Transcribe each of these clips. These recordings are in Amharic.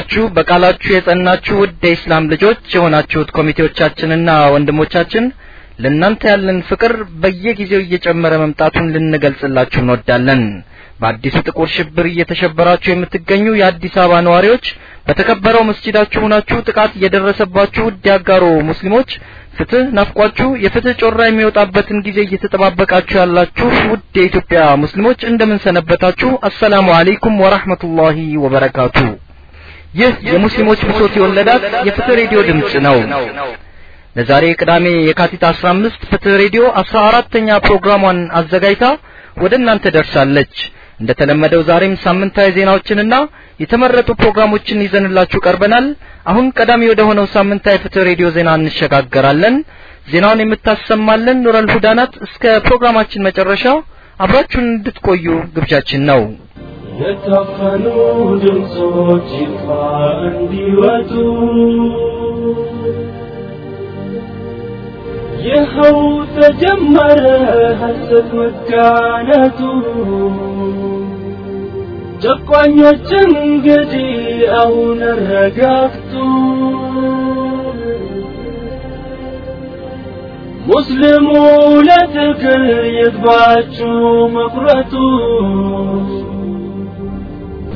ችላችሁ በቃላችሁ የጸናችሁ ውድ የኢስላም ልጆች የሆናችሁት ኮሚቴዎቻችንና ወንድሞቻችን ለእናንተ ያለን ፍቅር በየጊዜው እየጨመረ መምጣቱን ልንገልጽላችሁ እንወዳለን። በአዲሱ ጥቁር ሽብር እየተሸበራችሁ የምትገኙ የአዲስ አበባ ነዋሪዎች በተከበረው መስጂዳችሁ ሆናችሁ ጥቃት እየደረሰባችሁ ውድ ያጋሮ ሙስሊሞች ፍትህ ናፍቋችሁ የፍትህ ጮራ የሚወጣበትን ጊዜ እየተጠባበቃችሁ ያላችሁ ውድ የኢትዮጵያ ሙስሊሞች እንደምን ሰነበታችሁ? አሰላሙ አለይኩም ወራህመቱላሂ ወበረካቱ። ይህ የሙስሊሞች ብሶት የወለዳት የፍትህ ሬዲዮ ድምጽ ነው። ለዛሬ ቅዳሜ የካቲት 15 ፍትህ ሬዲዮ 14ተኛ ፕሮግራሟን አዘጋጅታ ወደ እናንተ ደርሳለች። እንደተለመደው ዛሬም ሳምንታዊ ዜናዎችንና የተመረጡ ፕሮግራሞችን ይዘንላችሁ ቀርበናል። አሁን ቀዳሚ ወደ ሆነው ሳምንታዊ ፍትህ ሬዲዮ ዜና እንሸጋገራለን። ዜናውን የምታሰማለን ኑረል ሁዳናት። እስከ ፕሮግራማችን መጨረሻ አብራችሁን እንድትቆዩ ግብዣችን ነው። የታፈኑ ድምፆች ይፋ እንዲወጡ ይኸው ተጀመረ ሐሰት መጋነቱ ጨቋኞች እንግዲህ አሁን ረጋግጡ ሙስሊሙ ለትግል ይግባችሁ መኩረቱ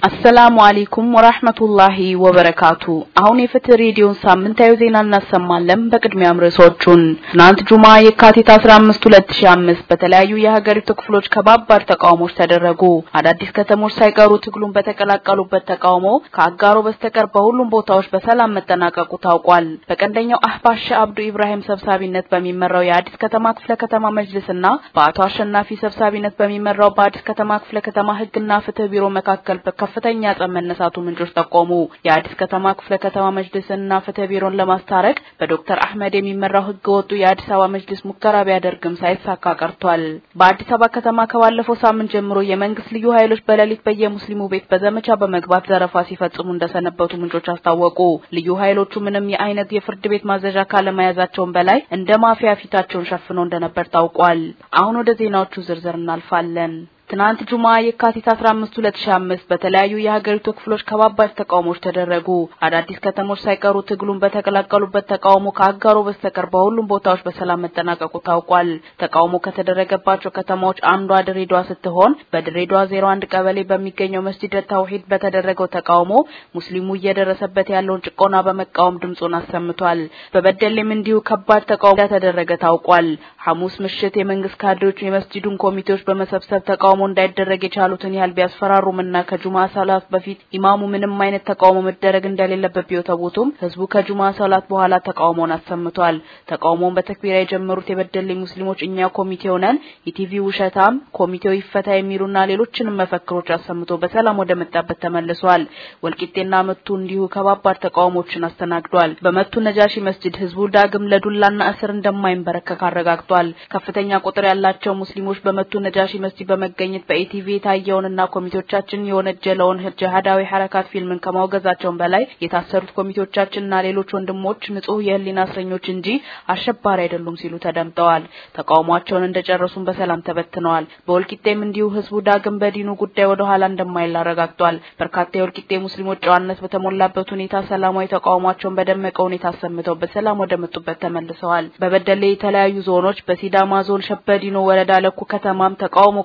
አሰላሙ አለይኩም ወራህመቱላሂ ወበረካቱ። አሁን የፍትህ ሬዲዮን ሳምንታዊ ዜና እናሰማለን። በቅድሚያም ርዕሶቹን ትናንት ጁማ የካቲት 15 2005 በተለያዩ የሀገሪቱ ክፍሎች ከባባድ ተቃውሞዎች ተደረጉ። አዳዲስ ከተሞች ሳይቀሩ ትግሉን በተቀላቀሉበት ተቃውሞ ከአጋሮ በስተቀር በሁሉም ቦታዎች በሰላም መጠናቀቁ ታውቋል። በቀንደኛው አህባሽ አብዱ ኢብራሂም ሰብሳቢነት በሚመራው የአዲስ ከተማ ክፍለ ከተማ መጅልስና በአቶ አሸናፊ ሰብሳቢነት በሚመራው በአዲስ ከተማ ክፍለ ከተማ ህግና ፍትህ ቢሮ መካከል ከፍተኛ ጸብ መነሳቱ ምንጮች ጠቆሙ። የአዲስ ከተማ ክፍለ ከተማ መጅልስና ፍትህ ቢሮን ለማስታረቅ በዶክተር አህመድ የሚመራው ህገ ወጡ የአዲስ አበባ መጅልስ ሙከራ ቢያደርግም ሳይሳካ ቀርቷል። በአዲስ አበባ ከተማ ከባለፈው ሳምንት ጀምሮ የመንግስት ልዩ ኃይሎች በሌሊት በየሙስሊሙ ቤት በዘመቻ በመግባት ዘረፋ ሲፈጽሙ እንደሰነበቱ ምንጮች አስታወቁ። ልዩ ኃይሎቹ ምንም የአይነት የፍርድ ቤት ማዘዣ ካለመያዛቸውን በላይ እንደ ማፊያ ፊታቸውን ሸፍነው እንደነበር ታውቋል። አሁን ወደ ዜናዎቹ ዝርዝር እናልፋለን። ትናንት ጁማ የካቲት 15 2005 በተለያዩ የሀገሪቱ ክፍሎች ከባባድ ተቃውሞዎች ተደረጉ። አዳዲስ ከተሞች ሳይቀሩ ትግሉን በተቀላቀሉበት ተቃውሞ ከአጋሮ በስተቀር በሁሉም ቦታዎች በሰላም መጠናቀቁ ታውቋል። ተቃውሞ ከተደረገባቸው ከተማዎች አንዷ ድሬዳዋ ስትሆን በድሬዳዋ 01 ቀበሌ በሚገኘው መስጂድ ተውሂድ በተደረገው ተቃውሞ ሙስሊሙ እየደረሰበት ያለውን ጭቆና በመቃወም ድምጹን አሰምቷል። በበደሌም እንዲሁ ከባድ ተቃውሞ እንደተደረገ ታውቋል። ሐሙስ ምሽት የመንግስት ካድሬዎች የመስጂዱን ኮሚቴዎች በመሰብሰብ ተቃውሞ እንዳይደረግ የቻሉትን ያህል ቢያስፈራሩምና ከጁማ ሰላት በፊት ኢማሙ ምንም አይነት ተቃውሞ መደረግ እንደሌለበት ቢወተውቱም ህዝቡ ከጁማ ሰላት በኋላ ተቃውሞውን አሰምቷል። ተቃውሞውን በተክቢራ የጀመሩት የበደሌ ሙስሊሞች እኛ ኮሚቴው ነን፣ ኢቲቪ ውሸታም፣ ኮሚቴው ይፈታ የሚሉና ሌሎችንም መፈክሮች አሰምቶ በሰላም ወደ መጣበት ተመልሷል። ወልቂጤና መቱ እንዲሁ ከባባድ ተቃውሞችን አስተናግዷል። በመቱ ነጃሺ መስጂድ ህዝቡ ዳግም ለዱላና እስር እንደማይንበረከክ አረጋግጧል። ከፍተኛ ቁጥር ያላቸው ሙስሊሞች በመቱ ነጃሺ መስጂድ በመገኘት በኢቲቪ የታየውንና ኮሚቴዎቻችን የወነጀለውን ጅሃዳዊ ሐረካት ፊልምን ከማውገዛቸውን በላይ የታሰሩት ኮሚቴዎቻችንና ሌሎች ወንድሞች ንጹህ የህሊና እስረኞች እንጂ አሸባሪ አይደሉም ሲሉ ተደምጠዋል። ተቃውሟቸውን እንደጨረሱም በሰላም ተበትነዋል። በወልቂጤም እንዲሁ ህዝቡ ዳግም በዲኑ ጉዳይ ወደ ኋላ እንደማይል አረጋግጧል። በርካታ የወልቂጤ ሙስሊሞች ጨዋነት በተሞላበት ሁኔታ ሰላማዊ ተቃውሟቸውን በደመቀ ሁኔታ አሰምተው በሰላም ወደ መጡበት ተመልሰዋል። በበደሌ የተለያዩ ዞኖች በሲዳማ ዞን ሸበዲኖ ወረዳ ለኩ ከተማም ተቃውሞ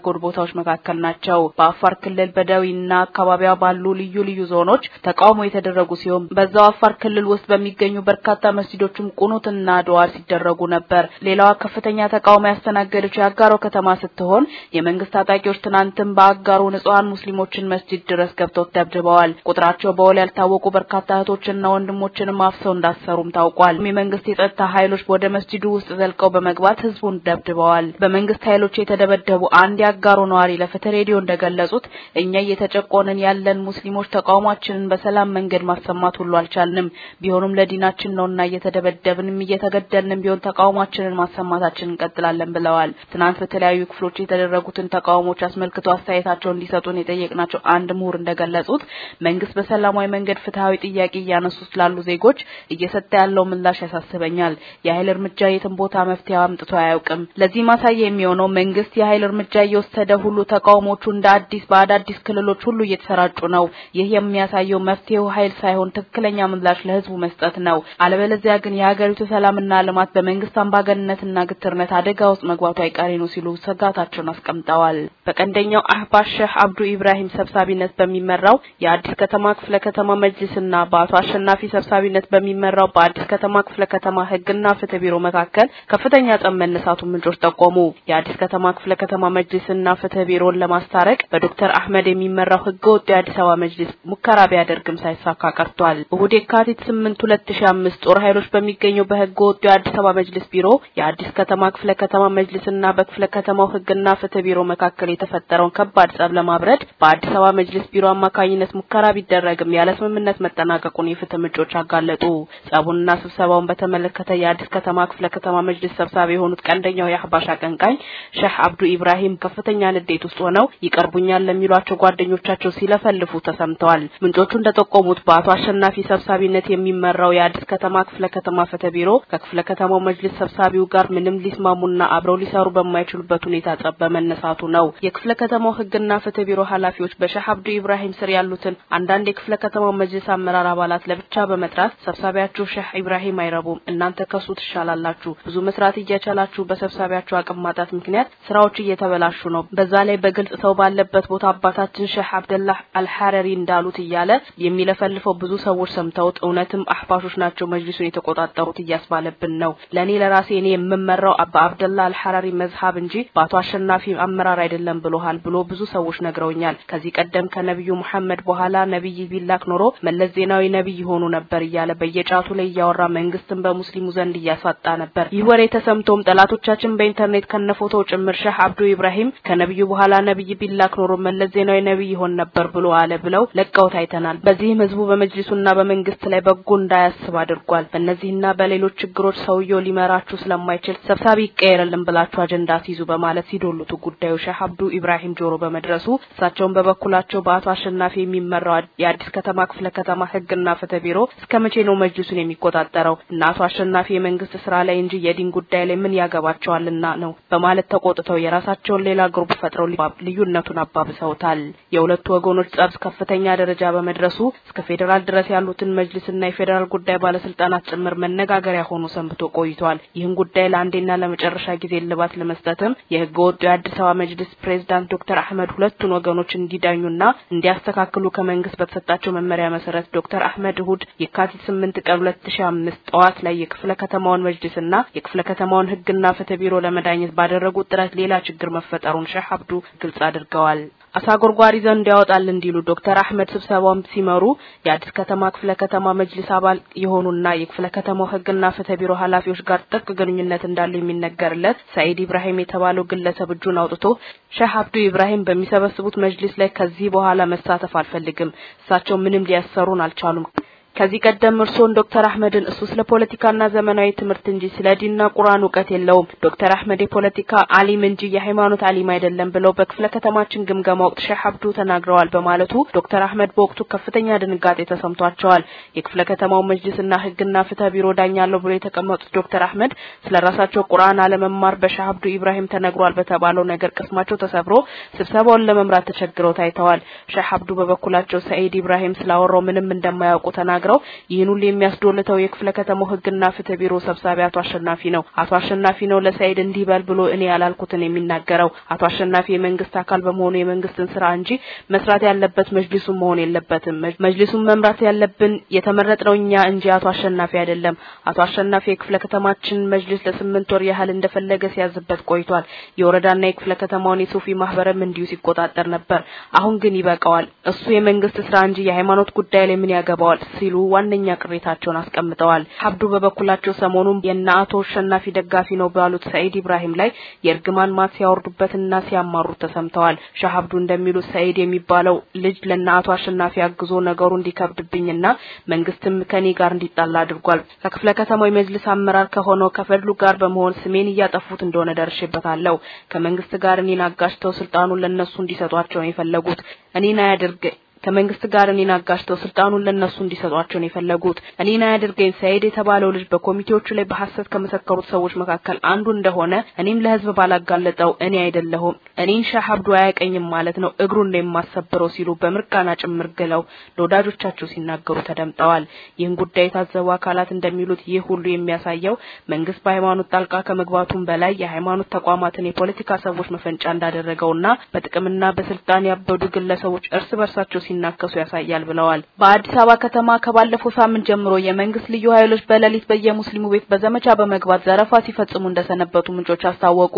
ካስተናገዱ ቦታዎች መካከል ናቸው። በአፋር ክልል በደዊና አካባቢዋ ባሉ ልዩ ልዩ ዞኖች ተቃውሞ የተደረጉ ሲሆን በዛው አፋር ክልል ውስጥ በሚገኙ በርካታ መስጂዶችም ቁኑትና ድዋር ሲደረጉ ነበር። ሌላዋ ከፍተኛ ተቃውሞ ያስተናገደችው የአጋሮ ከተማ ስትሆን የመንግስት ታጣቂዎች ትናንትም በአጋሮ ንጹሃን ሙስሊሞችን መስጂድ ድረስ ገብተው ደብድበዋል። ቁጥራቸው በውል ያልታወቁ በርካታ እህቶችንና ወንድሞችንም አፍሰው እንዳሰሩም ታውቋል። የመንግስት የጸጥታ ኃይሎች ወደ መስጂዱ ውስጥ ዘልቀው በመግባት ህዝቡን ደብድበዋል። በመንግስት ኃይሎች የተደበደቡ አንድ ያጋሩ ነዋሪ ለፍትህ ሬዲዮ እንደገለጹት እኛ እየተጨቆንን ያለን ሙስሊሞች ተቃውሟችንን በሰላም መንገድ ማሰማት ሁሉ አልቻልንም። ቢሆንም ለዲናችን ነውና እየተደበደብንም እየተገደልንም ቢሆን ተቃውሟችንን ማሰማታችንን እንቀጥላለን ብለዋል። ትናንት በተለያዩ ክፍሎች የተደረጉትን ተቃውሞች አስመልክቶ አስተያየታቸውን እንዲሰጡን የጠየቅናቸው አንድ ምሁር እንደገለጹት መንግስት በሰላማዊ መንገድ ፍትሃዊ ጥያቄ እያነሱ ስላሉ ዜጎች እየሰጠ ያለው ምላሽ ያሳስበኛል። የኃይል እርምጃ የትም ቦታ መፍትሄ አምጥቶ አያውቅም። ለዚህ ማሳያ የሚሆነው መንግስት የኃይል እርምጃ እየወሰደ ሁሉ ተቃውሞቹ እንደ አዲስ በአዳዲስ ክልሎች ሁሉ እየተሰራጩ ነው። ይህ የሚያሳየው መፍትሄው ኃይል ሳይሆን ትክክለኛ ምላሽ ለህዝቡ መስጠት ነው። አለበለዚያ ግን የሀገሪቱ ሰላምና ልማት በመንግስት አምባገነንነትና ግትርነት አደጋ ውስጥ መግባቱ አይቀሬ ነው ሲሉ ስጋታቸውን አስቀምጠዋል። በቀንደኛው አህባሽ ሼህ አብዱ ኢብራሂም ሰብሳቢነት በሚመራው የአዲስ ከተማ ክፍለ ከተማ መጅልስና በአቶ አሸናፊ ሰብሳቢነት በሚመራው በአዲስ ከተማ ክፍለ ከተማ ህግና ፍትህ ቢሮ መካከል ከፍተኛ ጸብ መነሳቱን ምንጮች ጠቆሙ። የአዲስ ከተማ ክፍለ ከተማ መጅልስና ፍትህ ቢሮን ለማስታረቅ በዶክተር አህመድ የሚመራው ህገ ወጥ የአዲስ አበባ መጅልስ ሙከራ ቢያደርግም ሳይሳካ ቀርቷል። እሁድ የካቲት 8 2005 ጦር ኃይሎች በሚገኘው በህገ ወጡ የአዲስ አበባ መጅልስ ቢሮ የአዲስ ከተማ ክፍለ ከተማ መጅልስና በክፍለ ከተማው ህግና ፍትህ ቢሮ መካከል የተፈጠረውን ከባድ ጸብ ለማብረድ በአዲስ አበባ መጅልስ ቢሮ አማካኝነት ሙከራ ቢደረግም ያለ ስምምነት መጠናቀቁን የፍትህ ምንጮች አጋለጡ። ጸቡንና ስብሰባውን በተመለከተ የአዲስ ከተማ ክፍለ ከተማ መጅልስ ሰብሳቢ የሆኑት ቀንደኛው የአህባሽ አቀንቃኝ ሼህ አብዱ ኢብራሂም ከፍተኛ ንዴት ውስጥ ሆነው ይቀርቡኛል ለሚሏቸው ጓደኞቻቸው ሲለፈልፉ ተሰምተዋል። ምንጮቹ እንደጠቆሙት በአቶ አሸናፊ ሰብሳቢነት የሚመራው የአዲስ ከተማ ክፍለ ከተማ ፍትህ ቢሮ ከክፍለ ከተማው መጅልስ ሰብሳቢው ጋር ምንም ሊስማሙና አብረው ሊሰሩ በማይችሉበት ሁኔታ ጸብ በመነሳቱ ነው። የክፍለ ከተማው ህግና ፍትህ ቢሮ ኃላፊዎች በሼህ አብዱ ኢብራሂም ስር ያሉትን አንዳንድ የክፍለ ከተማው መጅልስ አመራር አባላት ለብቻ በመጥራት ሰብሳቢያችሁ ሼህ ኢብራሂም አይረቡም፣ እናንተ ከሱ ትሻላላችሁ፣ ብዙ መስራት እየቻላችሁ በሰብሳቢያችሁ አቅም ማጣት ምክንያት ስራዎች እየተበላሹ ነው። በዛ ላይ በግልጽ ሰው ባለበት ቦታ አባታችን ሼህ አብደላህ አልሐረሪ እንዳሉት እያለ የሚለፈልፈው ብዙ ሰዎች ሰምተውት እውነትም አህባሾች ናቸው መጅሊሱን የተቆጣጠሩት እያስባለብን ነው። ለኔ ለራሴ እኔ የምመራው በአብደላህ አልሐረሪ መዝሀብ እንጂ በአቶ አሸናፊ አመራር አይደለም ብሎሃል ብሎ ብዙ ሰዎች ነግረውኛል። ከዚህ ቀደም ከነብዩ መሐመድ በኋላ ነብይ ቢላክ ኖሮ መለስ ዜናዊ ነብይ ሆኑ ነበር እያለ በየጫቱ ላይ እያወራ መንግስትን በሙስሊሙ ዘንድ እያሳጣ ነበር። ይህ ወሬ ተሰምቶም ጠላቶቻችን በኢንተርኔት ከነፎቶው ጭምር ሼህ አብዱ ኢብራሂም ከነብዩ በኋላ ነብይ ቢላክ ኖሮ መለስ ዜናዊ ነብይ ይሆን ነበር ብሎ አለ ብለው ለቀውት አይተናል። በዚህም ህዝቡ በመጅሊሱና በመንግስት ላይ በጎ እንዳያስብ አድርጓል። በእነዚህና በሌሎች ችግሮች ሰውየው ሊመራችሁ ስለማይችል ሰብሳቢ ይቀየርልን ብላችሁ አጀንዳ ሲይዙ በማለት ሲዶሉቱ ጉዳዩ ሼህ አብዱ ኢብራሂም ጆሮ በመድረሱ እሳቸውን በበኩላቸው በአቶ አሸናፊ የሚመራው የአዲስ ከተማ ክፍለ ከተማ ህግና ፍትህ ቢሮ እስከ መቼ ነው መጅሊሱን የሚቆጣጠረው? እና አቶ አሸናፊ የመንግስት ስራ ላይ እንጂ የዲን ጉዳይ ላይ ምን ያገባቸዋልና ነው በማለት ተቆጥተው የራሳቸውን ሌላ ግሩፕ ፈጥረው ልዩነቱን አባብሰውታል። የሁለቱ ወገኖች ጸብ ከፍተኛ ደረጃ በመድረሱ እስከ ፌዴራል ድረስ ያሉትን መጅሊስና የፌዴራል ጉዳይ ባለስልጣናት ጭምር መነጋገሪያ ሆኖ ሰንብቶ ቆይቷል። ይህን ጉዳይ ለአንዴና ለመጨረሻ ጊዜ እልባት ለመስጠትም የህገ ወጡ የአዲስ አበባ መጅሊስ ፕሬዝዳንት ዶክተር አህመድ ሁለቱን ወገኖች እንዲዳኙና እንዲያስተካክሉ ከመንግስት በተሰጣቸው መመሪያ መሰረት ዶክተር አህመድ እሁድ የካቲት 8 ቀን 2005 ጠዋት ላይ የክፍለ ከተማውን መጅሊስና የክፍለ ከተማውን ህግና ፍትህ ቢሮ ለመዳኘት ባደረጉት ጥረት ሌላ ችግር መፈጠሩን ሼህ አብዱ ግልጽ አድርገዋል። አሳ ጎርጓሪ ዘንድ ያወጣል እንዲሉ ዶክተር አህመድ ስብሰባውን ሲመሩ የአዲስ ከተማ ክፍለ ከተማ መጅሊስ አባል የሆኑና የክፍለ ከተማው ህግና ፍትህ ቢሮ ኃላፊዎች ጋር ጥብቅ ግንኙነት እንዳለው የሚነገርለት ሰኢድ ኢብራሂም የተባለው ግለሰብ እጁን አውጥቶ ሼህ አብዱ ኢብራሂም በሚሰበስቡት መጅሊስ ላይ ከዚህ በኋላ መሳተፍ አልፈልግም፣ እሳቸው ምንም ሊያሰሩን አልቻሉም ከዚህ ቀደም እርስዎን ዶክተር አህመድን እሱ ስለ ፖለቲካና ዘመናዊ ትምህርት እንጂ ስለ ዲንና ቁርአን እውቀት የለውም፣ ዶክተር አህመድ የፖለቲካ አሊም እንጂ የሃይማኖት አሊም አይደለም ብለው በክፍለ ከተማችን ግምገማ ወቅት ሼህ አብዱ ተናግረዋል በማለቱ ዶክተር አህመድ በወቅቱ ከፍተኛ ድንጋጤ ተሰምቷቸዋል። የክፍለ ከተማው መጅሊስና ህግና ፍትህ ቢሮ ዳኛለሁ ብሎ የተቀመጡት ዶክተር አህመድ ስለ ራሳቸው ቁርአን አለመማር በሼህ አብዱ ኢብራሂም ተነግሯል በተባለው ነገር ቅስማቸው ተሰብሮ ስብሰባውን ለመምራት ተቸግረው ታይተዋል። ሼህ አብዱ በበኩላቸው ሰኢድ ኢብራሂም ስላወራው ምንም እንደማያውቁ ተናግረው ይህን ሁሉ የሚያስዶልተው የክፍለ ከተማው ህግና ፍትህ ቢሮ ሰብሳቢ አቶ አሸናፊ ነው። አቶ አሸናፊ ነው ለሰኢድ እንዲህ በል ብሎ እኔ ያላልኩትን የሚናገረው። አቶ አሸናፊ የመንግስት አካል በመሆኑ የመንግስትን ስራ እንጂ መስራት ያለበት መጅሊሱን መሆን የለበትም። መጅሊሱን መምራት ያለብን የተመረጥነው እኛ እንጂ አቶ አሸናፊ አይደለም። አቶ አሸናፊ የክፍለ ከተማችን መጅሊስ ለስምንት ወር ያህል እንደፈለገ ሲያዝበት ቆይቷል። የወረዳና የክፍለ ከተማውን የሱፊ ማህበርም እንዲሁ ሲቆጣጠር ነበር። አሁን ግን ይበቃዋል። እሱ የመንግስት ስራ እንጂ የሃይማኖት ጉዳይ ላይ ምን ያገባዋል ሲሉ ዋነኛ ቅሬታቸውን አስቀምጠዋል። ሀብዱ በበኩላቸው ሰሞኑን የእነ አቶ አሸናፊ ደጋፊ ነው ባሉት ሰኢድ ኢብራሂም ላይ የእርግማን ማት ሲያወርዱበትና ሲያማሩት ተሰምተዋል። ሻህ ሀብዱ እንደሚሉት ሰኢድ የሚባለው ልጅ ለእነ አሸናፊ አግዞ ነገሩ እንዲከብድብኝና መንግስትም ከኔ ጋር እንዲጣላ አድርጓል። ከክፍለ ከተማው የመጅልስ አመራር ከሆነው ከፈድሉ ጋር በመሆን ስሜን እያጠፉት እንደሆነ ደርሼበታለሁ። ከመንግስት ጋር እኔን አጋጭተው ስልጣኑን ለነሱ እንዲሰጧቸው የፈለጉት። እኔን አያድርግ ከመንግስት ጋር እኔን አጋጭተው ስልጣኑን ለነሱ እንዲሰጧቸው ነው የፈለጉት። እኔን አያድርገኝ ሰይድ የተባለው ልጅ በኮሚቴዎቹ ላይ በሐሰት ከመሰከሩት ሰዎች መካከል አንዱ እንደሆነ እኔም ለህዝብ ባላጋለጠው እኔ አይደለሁም እኔን ሻህ አብዱ አያቀኝም ማለት ነው እግሩን ነው የማሰብረው ሲሉ በምርቃና ጭምር ግለው ለወዳጆቻቸው ሲናገሩ ተደምጠዋል። ይህን ጉዳይ የታዘቡ አካላት እንደሚሉት ይህ ሁሉ የሚያሳየው መንግስት በሃይማኖት ጣልቃ ከመግባቱም በላይ የሃይማኖት ተቋማትን የፖለቲካ ሰዎች መፈንጫ እንዳደረገውና በጥቅምና በስልጣን ያበዱ ግለሰቦች እርስ በርሳቸው ሲናከሱ ያሳያል ብለዋል። በአዲስ አበባ ከተማ ከባለፈው ሳምንት ጀምሮ የመንግስት ልዩ ኃይሎች በሌሊት በየሙስሊሙ ቤት በዘመቻ በመግባት ዘረፋ ሲፈጽሙ እንደሰነበቱ ምንጮች አስታወቁ።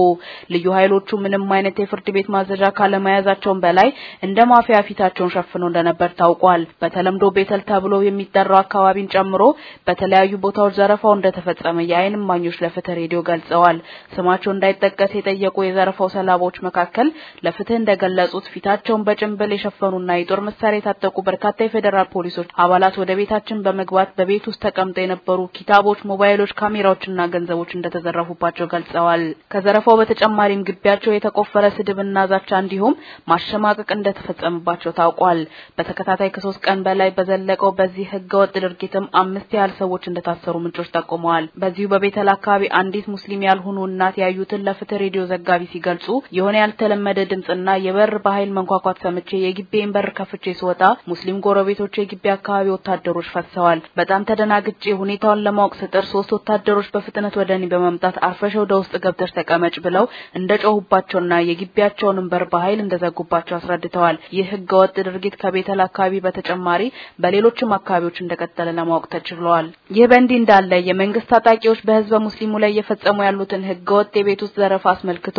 ልዩ ኃይሎቹ ምንም አይነት የፍርድ ቤት ማዘዣ ካለመያዛቸውን በላይ እንደ ማፊያ ፊታቸውን ሸፍነው እንደነበር ታውቋል። በተለምዶ ቤተል ተብሎ የሚጠራው አካባቢን ጨምሮ በተለያዩ ቦታዎች ዘረፋው እንደተፈጸመ የዓይን እማኞች ለፍትህ ሬዲዮ ገልጸዋል። ስማቸው እንዳይጠቀስ የጠየቁ የዘረፋው ሰላቦች መካከል ለፍትህ እንደገለጹት ፊታቸውን በጭንብል የሸፈኑና የጦር መሳሪያ የታጠቁ በርካታ የፌዴራል ፖሊሶች አባላት ወደ ቤታችን በመግባት በቤት ውስጥ ተቀምጠው የነበሩ ኪታቦች፣ ሞባይሎች፣ ካሜራዎችና ገንዘቦች እንደተዘረፉባቸው ገልጸዋል። ከዘረፋው በተጨማሪም ግቢያቸው የተቆፈረ ስድብና ዛቻ እንዲሁም ማሸማቀቅ እንደተፈጸመባቸው ታውቋል። በተከታታይ ከሶስት ቀን በላይ በዘለቀው በዚህ ህገወጥ ድርጊትም አምስት ያህል ሰዎች እንደታሰሩ ምንጮች ጠቁመዋል። በዚሁ በቤተል አካባቢ አንዲት ሙስሊም ያልሆኑ እናት ያዩትን ለፍትህ ሬዲዮ ዘጋቢ ሲገልጹ የሆነ ያልተለመደ ድምጽና የበር በኃይል መንኳኳት ሰምቼ የግቤን በር ከፍቼ ስወጣ ሙስሊም ጎረቤቶች የግቢ አካባቢ ወታደሮች ፈሰዋል። በጣም ተደናግጬ ሁኔታውን ለማወቅ ስጥር ሶስት ወታደሮች በፍጥነት ወደ እኔ በመምጣት አርፈሽ ወደ ውስጥ ገብተሽ ተቀመጭ ብለው እንደጮሁባቸውና የግቢያቸውንም በር በኃይል እንደዘጉባቸው አስረድተዋል። ይህ ህገወጥ ድርጊት ከቤተል አካባቢ በተጨማሪ በሌሎችም አካባቢዎች እንደቀጠለ ለማወቅ ተችሏል። ይህ በእንዲህ እንዳለ የመንግስት ታጣቂዎች በህዝበ ሙስሊሙ ላይ እየፈጸሙ ያሉትን ህገወጥ የቤት ውስጥ ዘረፋ አስመልክቶ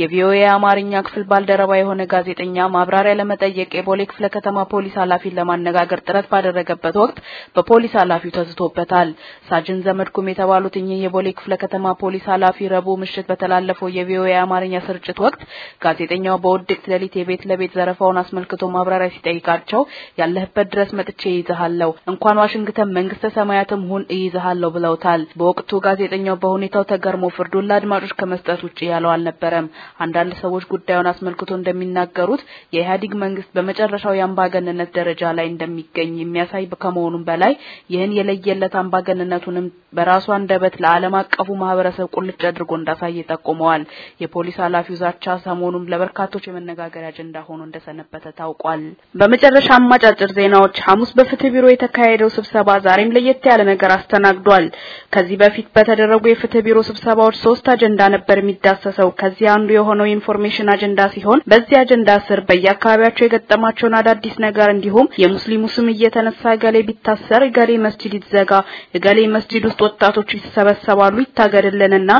የቪኦኤ የአማርኛ ክፍል ባልደረባ የሆነ ጋዜጠኛ ማብራሪያ ለመጠየቅ የቦሌ ክፍለ ከተማ ፖሊስ ኃላፊን ለማነጋገር ጥረት ባደረገበት ወቅት በፖሊስ ኃላፊው ተዝቶበታል። ሳጅን ዘመድኩም የተባሉት እኚህ የቦሌ ክፍለ ከተማ ፖሊስ ኃላፊ ረቡዕ ምሽት በተላለፈው የቪኦኤ አማርኛ ስርጭት ወቅት ጋዜጠኛው በውድቅት ሌሊት የቤት ለቤት ዘረፋውን አስመልክቶ ማብራሪያ ሲጠይቃቸው ያለህበት ድረስ መጥቼ እይዝሃለሁ፣ እንኳን ዋሽንግተን መንግስተ ሰማያትም ሁን እይዝሃለሁ ብለውታል። በወቅቱ ጋዜጠኛው በሁኔታው ተገርሞ ፍርዱን ለአድማጮች ከመስጠት ውጭ ያለው አልነበረም። አንዳንድ ሰዎች ጉዳዩን አስመልክቶ እንደሚናገሩት የኢህአዴግ መንግስት በመጨረሻው የአምባገነንነት ደረጃ ላይ እንደሚገኝ የሚያሳይ ከመሆኑም በላይ ይህን የለየለት አምባገነንነቱንም በራሱ አንደበት ለዓለም አቀፉ ማህበረሰብ ቁልጭ አድርጎ እንዳሳየ ጠቁመዋል። የፖሊስ ኃላፊው ዛቻ ሰሞኑን ለበርካቶች የመነጋገሪያ አጀንዳ ሆኖ እንደሰነበተ ታውቋል። በመጨረሻም አጫጭር ዜናዎች። ሐሙስ በፍትህ ቢሮ የተካሄደው ስብሰባ ዛሬም ለየት ያለ ነገር አስተናግዷል። ከዚህ በፊት በተደረጉ የፍትህ ቢሮ ስብሰባዎች ሶስት አጀንዳ ነበር የሚዳሰሰው። ከዚህ አንዱ የሆነው የኢንፎርሜሽን አጀንዳ ሲሆን በዚህ አጀንዳ ስር በየአካባቢያቸው የገጠማቸውን አዳዲስ ነገር እንዲሁም የሙስሊሙ ስም እየተነሳ እገሌ ቢታሰር እገሌ መስጂድ ይዘጋ፣ እገሌ መስጂድ ውስጥ ወጣቶች ይሰበሰባሉ ይታገድልንና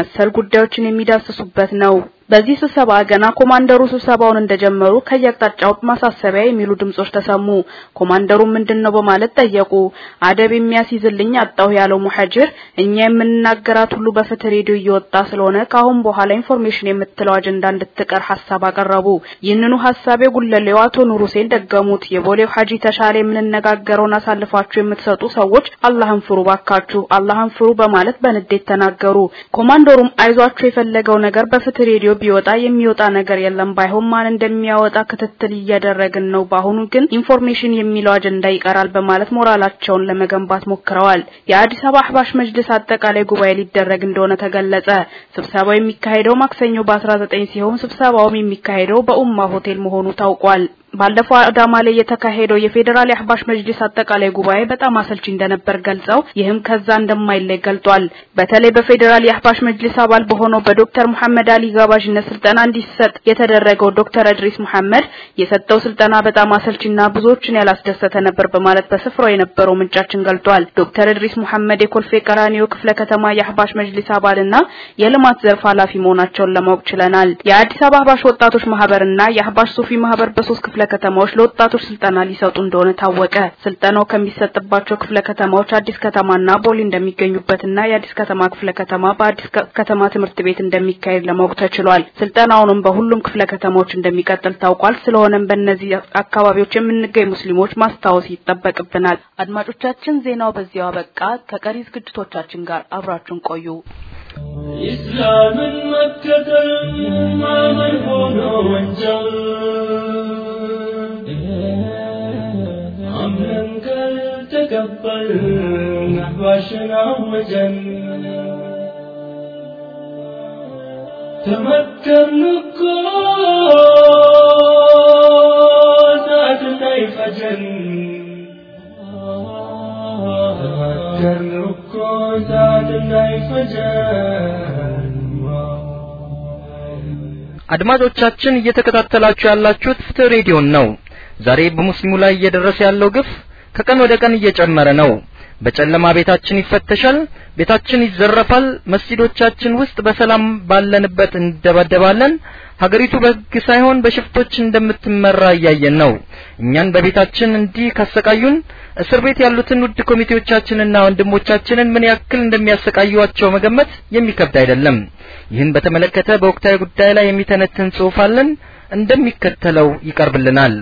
መሰል ጉዳዮችን የሚዳስሱበት ነው። በዚህ ስብሰባ ገና ኮማንደሩ ስብሰባውን እንደጀመሩ ከየአቅጣጫው ማሳሰቢያ የሚሉ ድምጾች ተሰሙ። ኮማንደሩ ምንድነው በማለት ጠየቁ። አደብ የሚያስይዝልኝ አጣሁ ያለው ሙሐጅር እኛ የምንናገራት ሁሉ በፍትህ ሬዲዮ እየወጣ ስለሆነ ካሁን በኋላ ኢንፎርሜሽን የምትለው አጀንዳ እንድትቀር ሐሳብ አቀረቡ። ይህንኑ ሐሳብ የጉለሌው አቶ ኑር ሁሴን ደገሙት። የቦሌው ሐጂ ተሻለ የምንነጋገረውን አሳልፋችሁ የምትሰጡ ሰዎች አላህን ፍሩ ባካችሁ፣ አላህን ፍሩ በማለት በንዴት ተናገሩ። ኮማንደሩም አይዟችሁ የፈለገው ነገር በፍትህ ሬዲዮ ቢወጣ የሚወጣ ነገር የለም። ባይሆን ማን እንደሚያወጣ ክትትል እያደረግን ነው። በአሁኑ ግን ኢንፎርሜሽን የሚለው አጀንዳ ይቀራል በማለት ሞራላቸውን ለመገንባት ሞክረዋል። የአዲስ አበባ አህባሽ መጅሊስ አጠቃላይ ጉባኤ ሊደረግ እንደሆነ ተገለጸ። ስብሰባው የሚካሄደው ማክሰኞ በ19 ሲሆን ስብሰባውም የሚካሄደው በኡማ ሆቴል መሆኑ ታውቋል። ባለፈው አዳማ ላይ የተካሄደው የፌዴራል የአህባሽ መጅሊስ አጠቃላይ ጉባኤ በጣም አሰልቺ እንደነበር ገልጸው ይህም ከዛ እንደማይለይ ገልጧል። በተለይ በፌዴራል የአህባሽ መጅሊስ አባል በሆነው በዶክተር መሐመድ አሊ ጋባዥነት ስልጠና እንዲሰጥ የተደረገው ዶክተር እድሪስ መሐመድ የሰጠው ስልጠና በጣም አሰልቺና ብዙዎችን ያላስደሰተ ነበር በማለት በስፍራው የነበረው ምንጫችን ገልጧል። ዶክተር እድሪስ መሐመድ የኮልፌ ቀራኒዮ ክፍለ ከተማ የአህባሽ መጅሊስ አባልና የልማት ዘርፍ ኃላፊ መሆናቸውን ለማወቅ ችለናል። የአዲስ አበባ አህባሽ ወጣቶች ማህበርና የአህባሽ ሱፊ ማህበር በሶስት ክፍለ ከተማዎች ለወጣቶች ስልጠና ሊሰጡ እንደሆነ ታወቀ። ስልጠናው ከሚሰጥባቸው ክፍለ ከተማዎች አዲስ ከተማና ቦሌ እንደሚገኙበትና የአዲስ ከተማ ክፍለ ከተማ በአዲስ ከተማ ትምህርት ቤት እንደሚካሄድ ለማወቅ ተችሏል። ስልጠናውንም በሁሉም ክፍለ ከተማዎች እንደሚቀጥል ታውቋል። ስለሆነም በእነዚህ አካባቢዎች የምንገኝ ሙስሊሞች ማስታወስ ይጠበቅብናል። አድማጮቻችን ዜናው በዚያው አበቃ። ከቀሪ ዝግጅቶቻችን ጋር አብራችሁን ቆዩ። إسلام مكة ما منهون وانجل أمنا كالتكبل نحو وجل. تمكن الكون ذات النيف جن አድማጮቻችን እየተከታተላችሁ ያላችሁት ፍትህ ሬዲዮን ነው። ዛሬ በሙስሊሙ ላይ እየደረሰ ያለው ግፍ ከቀን ወደ ቀን እየጨመረ ነው። በጨለማ ቤታችን ይፈተሻል፣ ቤታችን ይዘረፋል፣ መስጂዶቻችን ውስጥ በሰላም ባለንበት እንደበደባለን። ሀገሪቱ በሕግ ሳይሆን በሽፍቶች እንደምትመራ እያየን ነው። እኛን በቤታችን እንዲህ ካሰቃዩን እስር ቤት ያሉትን ውድ ኮሚቴዎቻችንና ወንድሞቻችንን ምን ያክል እንደሚያሰቃዩዋቸው መገመት የሚከብድ አይደለም። ይህን በተመለከተ በወቅታዊ ጉዳይ ላይ የሚተነትን ጽሑፍ አለን፣ እንደሚከተለው ይቀርብልናል።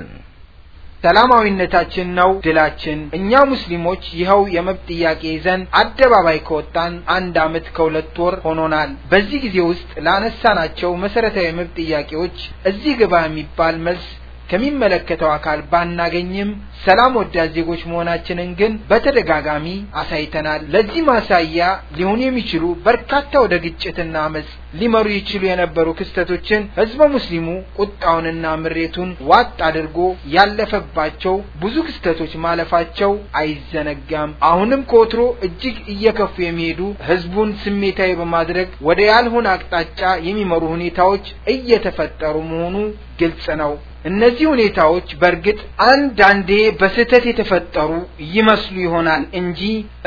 ሰላማዊነታችን ነው ድላችን። እኛ ሙስሊሞች ይኸው የመብት ጥያቄ ይዘን አደባባይ ከወጣን አንድ አመት ከሁለት ወር ሆኖናል። በዚህ ጊዜ ውስጥ ላነሳናቸው መሰረታዊ የመብት ጥያቄዎች እዚህ ግባ የሚባል መልስ ከሚመለከተው አካል ባናገኝም ሰላም ወዳድ ዜጎች መሆናችንን ግን በተደጋጋሚ አሳይተናል። ለዚህ ማሳያ ሊሆኑ የሚችሉ በርካታ ወደ ግጭትና አመፅ ሊመሩ ይችሉ የነበሩ ክስተቶችን ህዝበ ሙስሊሙ ቁጣውንና ምሬቱን ዋጥ አድርጎ ያለፈባቸው ብዙ ክስተቶች ማለፋቸው አይዘነጋም። አሁንም ከወትሮ እጅግ እየከፉ የሚሄዱ ህዝቡን ስሜታዊ በማድረግ ወደ ያልሆነ አቅጣጫ የሚመሩ ሁኔታዎች እየተፈጠሩ መሆኑ ግልጽ ነው። እነዚህ ሁኔታዎች በእርግጥ አንዳንዴ በስህተት የተፈጠሩ ይመስሉ ይሆናል እንጂ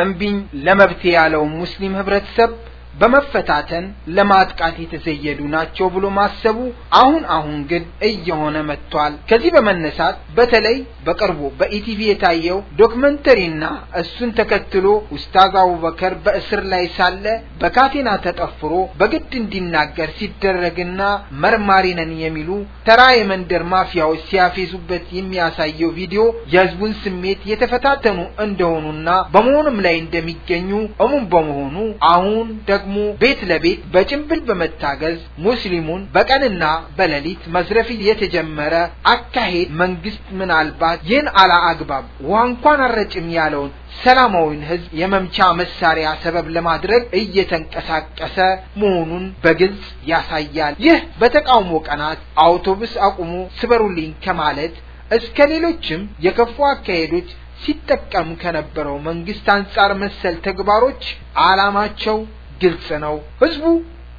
እምቢኝ ለመብቴ ያለው ሙስሊም ህብረተሰብ በመፈታተን ለማጥቃት የተዘየዱ ናቸው ብሎ ማሰቡ አሁን አሁን ግን እየሆነ መጥቷል። ከዚህ በመነሳት በተለይ በቅርቡ በኢቲቪ የታየው ዶክመንተሪና እሱን ተከትሎ ኡስታዝ አቡበከር በእስር ላይ ሳለ በካቴና ተጠፍሮ በግድ እንዲናገር ሲደረግና መርማሪ ነን የሚሉ ተራ የመንደር ማፊያዎች ሲያፌዙበት የሚያሳየው ቪዲዮ የህዝቡን ስሜት የተፈታተኑ እንደሆኑና በመሆኑም ላይ እንደሚገኙ እሙን በመሆኑ አሁን ደግሞ ቤት ለቤት በጭንብል በመታገዝ ሙስሊሙን በቀንና በሌሊት መዝረፍ የተጀመረ አካሄድ መንግስት ምናልባት ይህን አላ አግባብ ውሃ እንኳን አረጭም ያለውን ሰላማዊን ህዝብ የመምቻ መሳሪያ ሰበብ ለማድረግ እየተንቀሳቀሰ መሆኑን በግልጽ ያሳያል። ይህ በተቃውሞ ቀናት አውቶቡስ አቁሙ ስበሩልኝ ከማለት እስከ ሌሎችም የከፉ አካሄዶች ሲጠቀም ከነበረው መንግስት አንጻር መሰል ተግባሮች አላማቸው ግልጽ ነው። ህዝቡ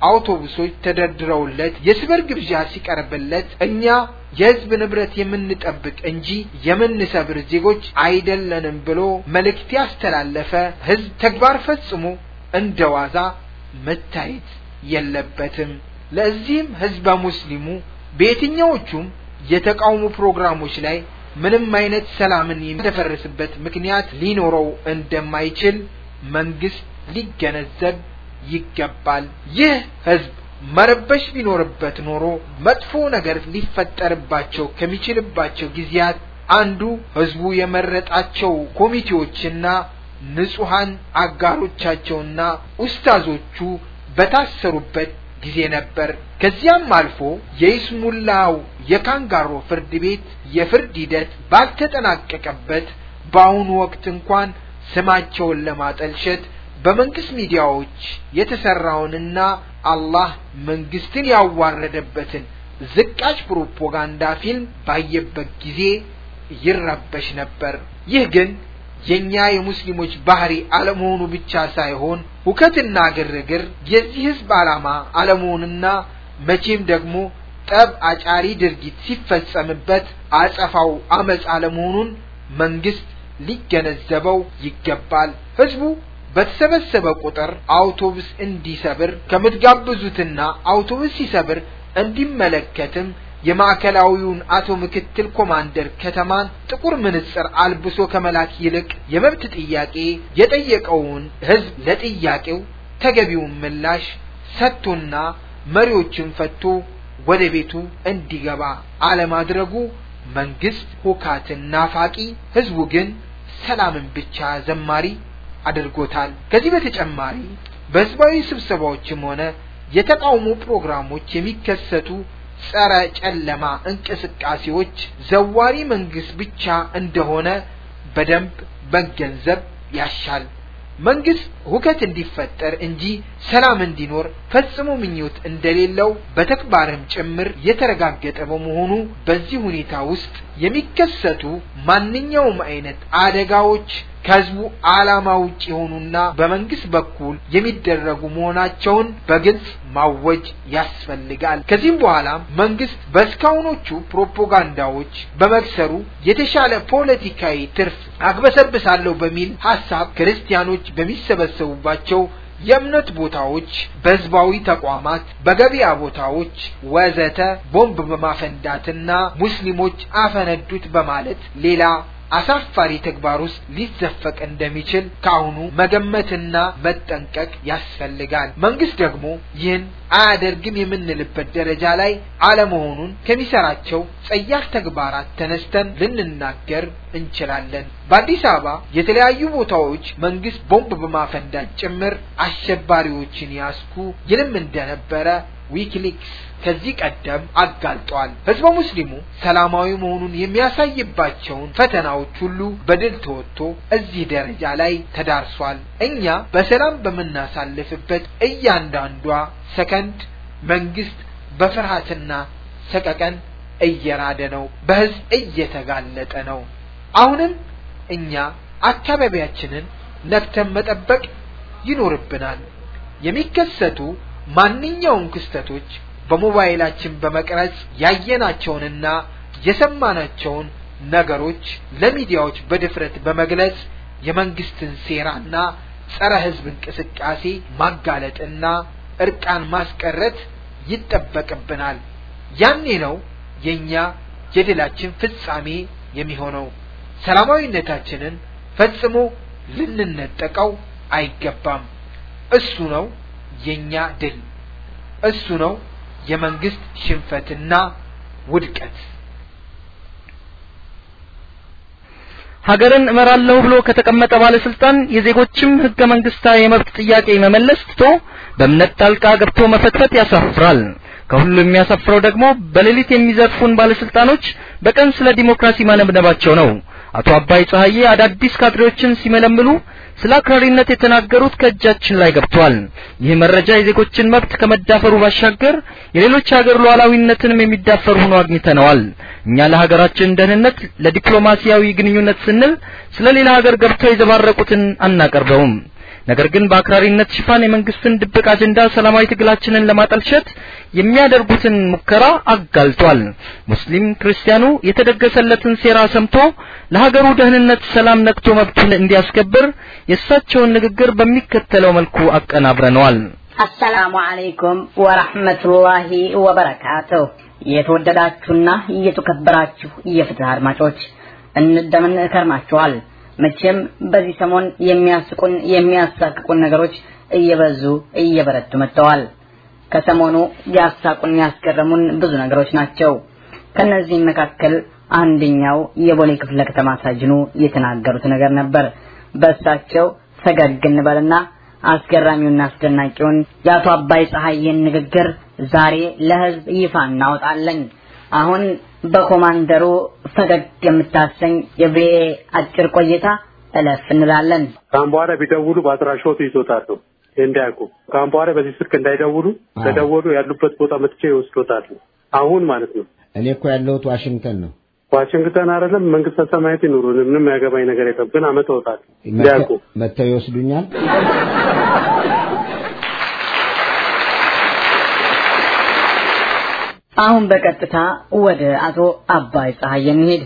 አውቶቡሶች ተደርድረውለት የስበር ግብዣ ሲቀርብለት እኛ የህዝብ ንብረት የምንጠብቅ እንጂ የምንሰብር ዜጎች አይደለንም ብሎ መልእክት ያስተላለፈ ህዝብ ተግባር ፈጽሞ እንደ ዋዛ መታየት የለበትም። ለዚህም ህዝበ ሙስሊሙ በየትኛዎቹም የተቃውሞ ፕሮግራሞች ላይ ምንም አይነት ሰላምን የሚደፈርስበት ምክንያት ሊኖረው እንደማይችል መንግስት ሊገነዘብ ይገባል። ይህ ህዝብ መረበሽ ቢኖርበት ኖሮ መጥፎ ነገር ሊፈጠርባቸው ከሚችልባቸው ጊዜያት አንዱ ህዝቡ የመረጣቸው ኮሚቴዎችና ንጹሃን አጋሮቻቸውና ኡስታዞቹ በታሰሩበት ጊዜ ነበር። ከዚያም አልፎ የይስሙላው የካንጋሮ ፍርድ ቤት የፍርድ ሂደት ባልተጠናቀቀበት በአሁኑ ወቅት እንኳን ስማቸውን ለማጠልሸት በመንግስት ሚዲያዎች የተሰራውንና አላህ መንግስትን ያዋረደበትን ዝቃጭ ፕሮፓጋንዳ ፊልም ባየበት ጊዜ ይረበሽ ነበር። ይህ ግን የኛ የሙስሊሞች ባህሪ አለመሆኑ ብቻ ሳይሆን ሁከትና ግርግር የዚህ ህዝብ ዓላማ አለመሆንና መቼም ደግሞ ጠብ አጫሪ ድርጊት ሲፈጸምበት አጸፋው አመፅ አለመሆኑን መንግስት ሊገነዘበው ይገባል። ህዝቡ በተሰበሰበ ቁጥር አውቶቡስ እንዲሰብር ከምትጋብዙትና አውቶቡስ ሲሰብር እንዲመለከትም የማዕከላዊውን አቶ ምክትል ኮማንደር ከተማን ጥቁር ምንጽር አልብሶ ከመላክ ይልቅ የመብት ጥያቄ የጠየቀውን ህዝብ ለጥያቄው ተገቢውን ምላሽ ሰጥቶና መሪዎችን ፈቶ ወደ ቤቱ እንዲገባ አለማድረጉ መንግስት ሁካትን ናፋቂ፣ ህዝቡ ግን ሰላምን ብቻ ዘማሪ አድርጎታል። ከዚህ በተጨማሪ በህዝባዊ ስብሰባዎችም ሆነ የተቃውሞ ፕሮግራሞች የሚከሰቱ ጸረ ጨለማ እንቅስቃሴዎች ዘዋሪ መንግስት ብቻ እንደሆነ በደንብ መገንዘብ ያሻል። መንግስት ሁከት እንዲፈጠር እንጂ ሰላም እንዲኖር ፈጽሞ ምኞት እንደሌለው በተግባርም ጭምር የተረጋገጠ በመሆኑ በዚህ ሁኔታ ውስጥ የሚከሰቱ ማንኛውም አይነት አደጋዎች ከህዝቡ ዓላማ ውጭ የሆኑና በመንግስት በኩል የሚደረጉ መሆናቸውን በግልጽ ማወጅ ያስፈልጋል። ከዚህም በኋላ መንግስት በእስካሁኖቹ ፕሮፓጋንዳዎች በመክሰሩ የተሻለ ፖለቲካዊ ትርፍ አግበሰብሳለሁ በሚል ሀሳብ ክርስቲያኖች በሚሰበሰቡባቸው የእምነት ቦታዎች፣ በህዝባዊ ተቋማት፣ በገበያ ቦታዎች ወዘተ ቦምብ በማፈንዳትና ሙስሊሞች አፈነዱት በማለት ሌላ አሳፋሪ ተግባር ውስጥ ሊዘፈቅ እንደሚችል ከአሁኑ መገመትና መጠንቀቅ ያስፈልጋል። መንግስት ደግሞ ይህን አያደርግም የምንልበት ደረጃ ላይ አለመሆኑን ከሚሰራቸው ጸያፍ ተግባራት ተነስተን ልንናገር እንችላለን። በአዲስ አበባ የተለያዩ ቦታዎች መንግስት ቦምብ በማፈንዳት ጭምር አሸባሪዎችን ያስኩ ይልም እንደነበረ ዊኪሊክስ ከዚህ ቀደም አጋልጧል። ህዝበ ሙስሊሙ ሰላማዊ መሆኑን የሚያሳይባቸውን ፈተናዎች ሁሉ በድል ተወጥቶ እዚህ ደረጃ ላይ ተዳርሷል። እኛ በሰላም በምናሳልፍበት እያንዳንዷ ሰከንድ መንግስት በፍርሃትና ሰቀቀን እየራደ ነው፣ በህዝብ እየተጋለጠ ነው። አሁንም እኛ አካባቢያችንን ነክተን መጠበቅ ይኖርብናል። የሚከሰቱ ማንኛውም ክስተቶች በሞባይላችን በመቅረጽ ያየናቸውንና የሰማናቸውን ነገሮች ለሚዲያዎች በድፍረት በመግለጽ የመንግስትን ሴራና ጸረ ህዝብ እንቅስቃሴ ማጋለጥና እርቃን ማስቀረት ይጠበቅብናል። ያኔ ነው የኛ የድላችን ፍጻሜ የሚሆነው። ሰላማዊነታችንን ፈጽሞ ልንነጠቀው አይገባም። እሱ ነው የኛ ድል። እሱ ነው የመንግስት ሽንፈትና ውድቀት። ሀገርን እመራለሁ ብሎ ከተቀመጠ ባለስልጣን የዜጎችም ህገ መንግስታዊ የመብት ጥያቄ መመለስ ትቶ በእምነት ጣልቃ ገብቶ መፈትፈት ያሳፍራል። ከሁሉ የሚያሳፍረው ደግሞ በሌሊት የሚዘርፉን ባለስልጣኖች በቀን ስለ ዲሞክራሲ ማነብነባቸው ነው። አቶ አባይ ፀሐዬ አዳዲስ ካድሬዎችን ሲመለምሉ ስለ አክራሪነት የተናገሩት ከእጃችን ላይ ገብቷል። ይህ መረጃ የዜጎችን መብት ከመዳፈሩ ባሻገር የሌሎች ሀገር ሉዓላዊነትንም የሚዳፈር ሆኖ አግኝተነዋል። እኛ ለሀገራችን ደህንነት ለዲፕሎማሲያዊ ግንኙነት ስንል ስለ ሌላ ሀገር ገብተው የዘባረቁትን አናቀርበውም። ነገር ግን በአክራሪነት ሽፋን የመንግስትን ድብቅ አጀንዳ ሰላማዊ ትግላችንን ለማጠልሸት የሚያደርጉትን ሙከራ አጋልጧል። ሙስሊም ክርስቲያኑ የተደገሰለትን ሴራ ሰምቶ ለሀገሩ ደህንነት ሰላም ነክቶ መብቱን እንዲያስከብር የእሳቸውን ንግግር በሚከተለው መልኩ አቀናብረነዋል። አሰላሙ አለይኩም ወራህመቱላሂ ወበረካቱሁ። የተወደዳችሁና እየተከበራችሁ የፍትህ አድማጮች እንደምን ከርማችኋል? መቼም በዚህ ሰሞን የሚያስቁን የሚያሳቅቁን ነገሮች እየበዙ እየበረቱ መጥተዋል። ከሰሞኑ ያሳቁን ያስገረሙን ብዙ ነገሮች ናቸው። ከነዚህም መካከል አንደኛው የቦሌ ክፍለ ከተማ ሳጅኑ የተናገሩት ነገር ነበር። በእሳቸው ፈገግ እንበልና አስገራሚውና አስደናቂውን የአቶ አባይ ፀሐይን ንግግር ዛሬ ለህዝብ ይፋ እናወጣለን። አሁን በኮማንደሩ ፈገግ የምታሰኝ የቪኤ አጭር ቆይታ እለፍ እንላለን። ካሁን በኋላ ቢደውሉ በአድራሻዎት ይዞታሉ እንዲያውቁ። ካሁን በኋላ በዚህ ስልክ እንዳይደውሉ፣ ከደወሉ ያሉበት ቦታ መጥቼ ይወስዶታሉ። አሁን ማለት ነው። እኔ እኮ ያለሁት ዋሽንግተን ነው። ዋሽንግተን አይደለም መንግስተ ሰማያት ይኑሩ። ምንም ያገባኝ ነገር የለም። ግን አመጣውታል እንዲያውቁ መጥተው ይወስዱኛል። አሁን በቀጥታ ወደ አቶ አባይ ፀሐዬ እንሄድ።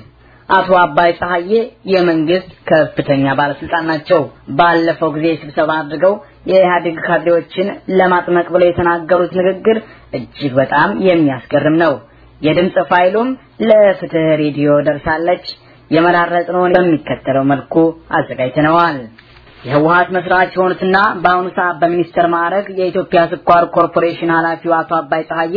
አቶ አባይ ፀሐዬ የመንግስት ከፍተኛ ባለስልጣን ናቸው። ባለፈው ጊዜ ስብሰባ አድርገው የኢህአዴግ ካድሬዎችን ለማጥመቅ ብለው የተናገሩት ንግግር እጅግ በጣም የሚያስገርም ነው። የድምጽ ፋይሉም ለፍትህ ሬዲዮ ደርሳለች። የመራረጥነውን በሚከተለው መልኩ አዘጋጅተነዋል። የህወሀት መስራች የሆኑትና በአሁኑ ሰዓት በሚኒስትር ማዕረግ የኢትዮጵያ ስኳር ኮርፖሬሽን ኃላፊው አቶ አባይ ፀሐዬ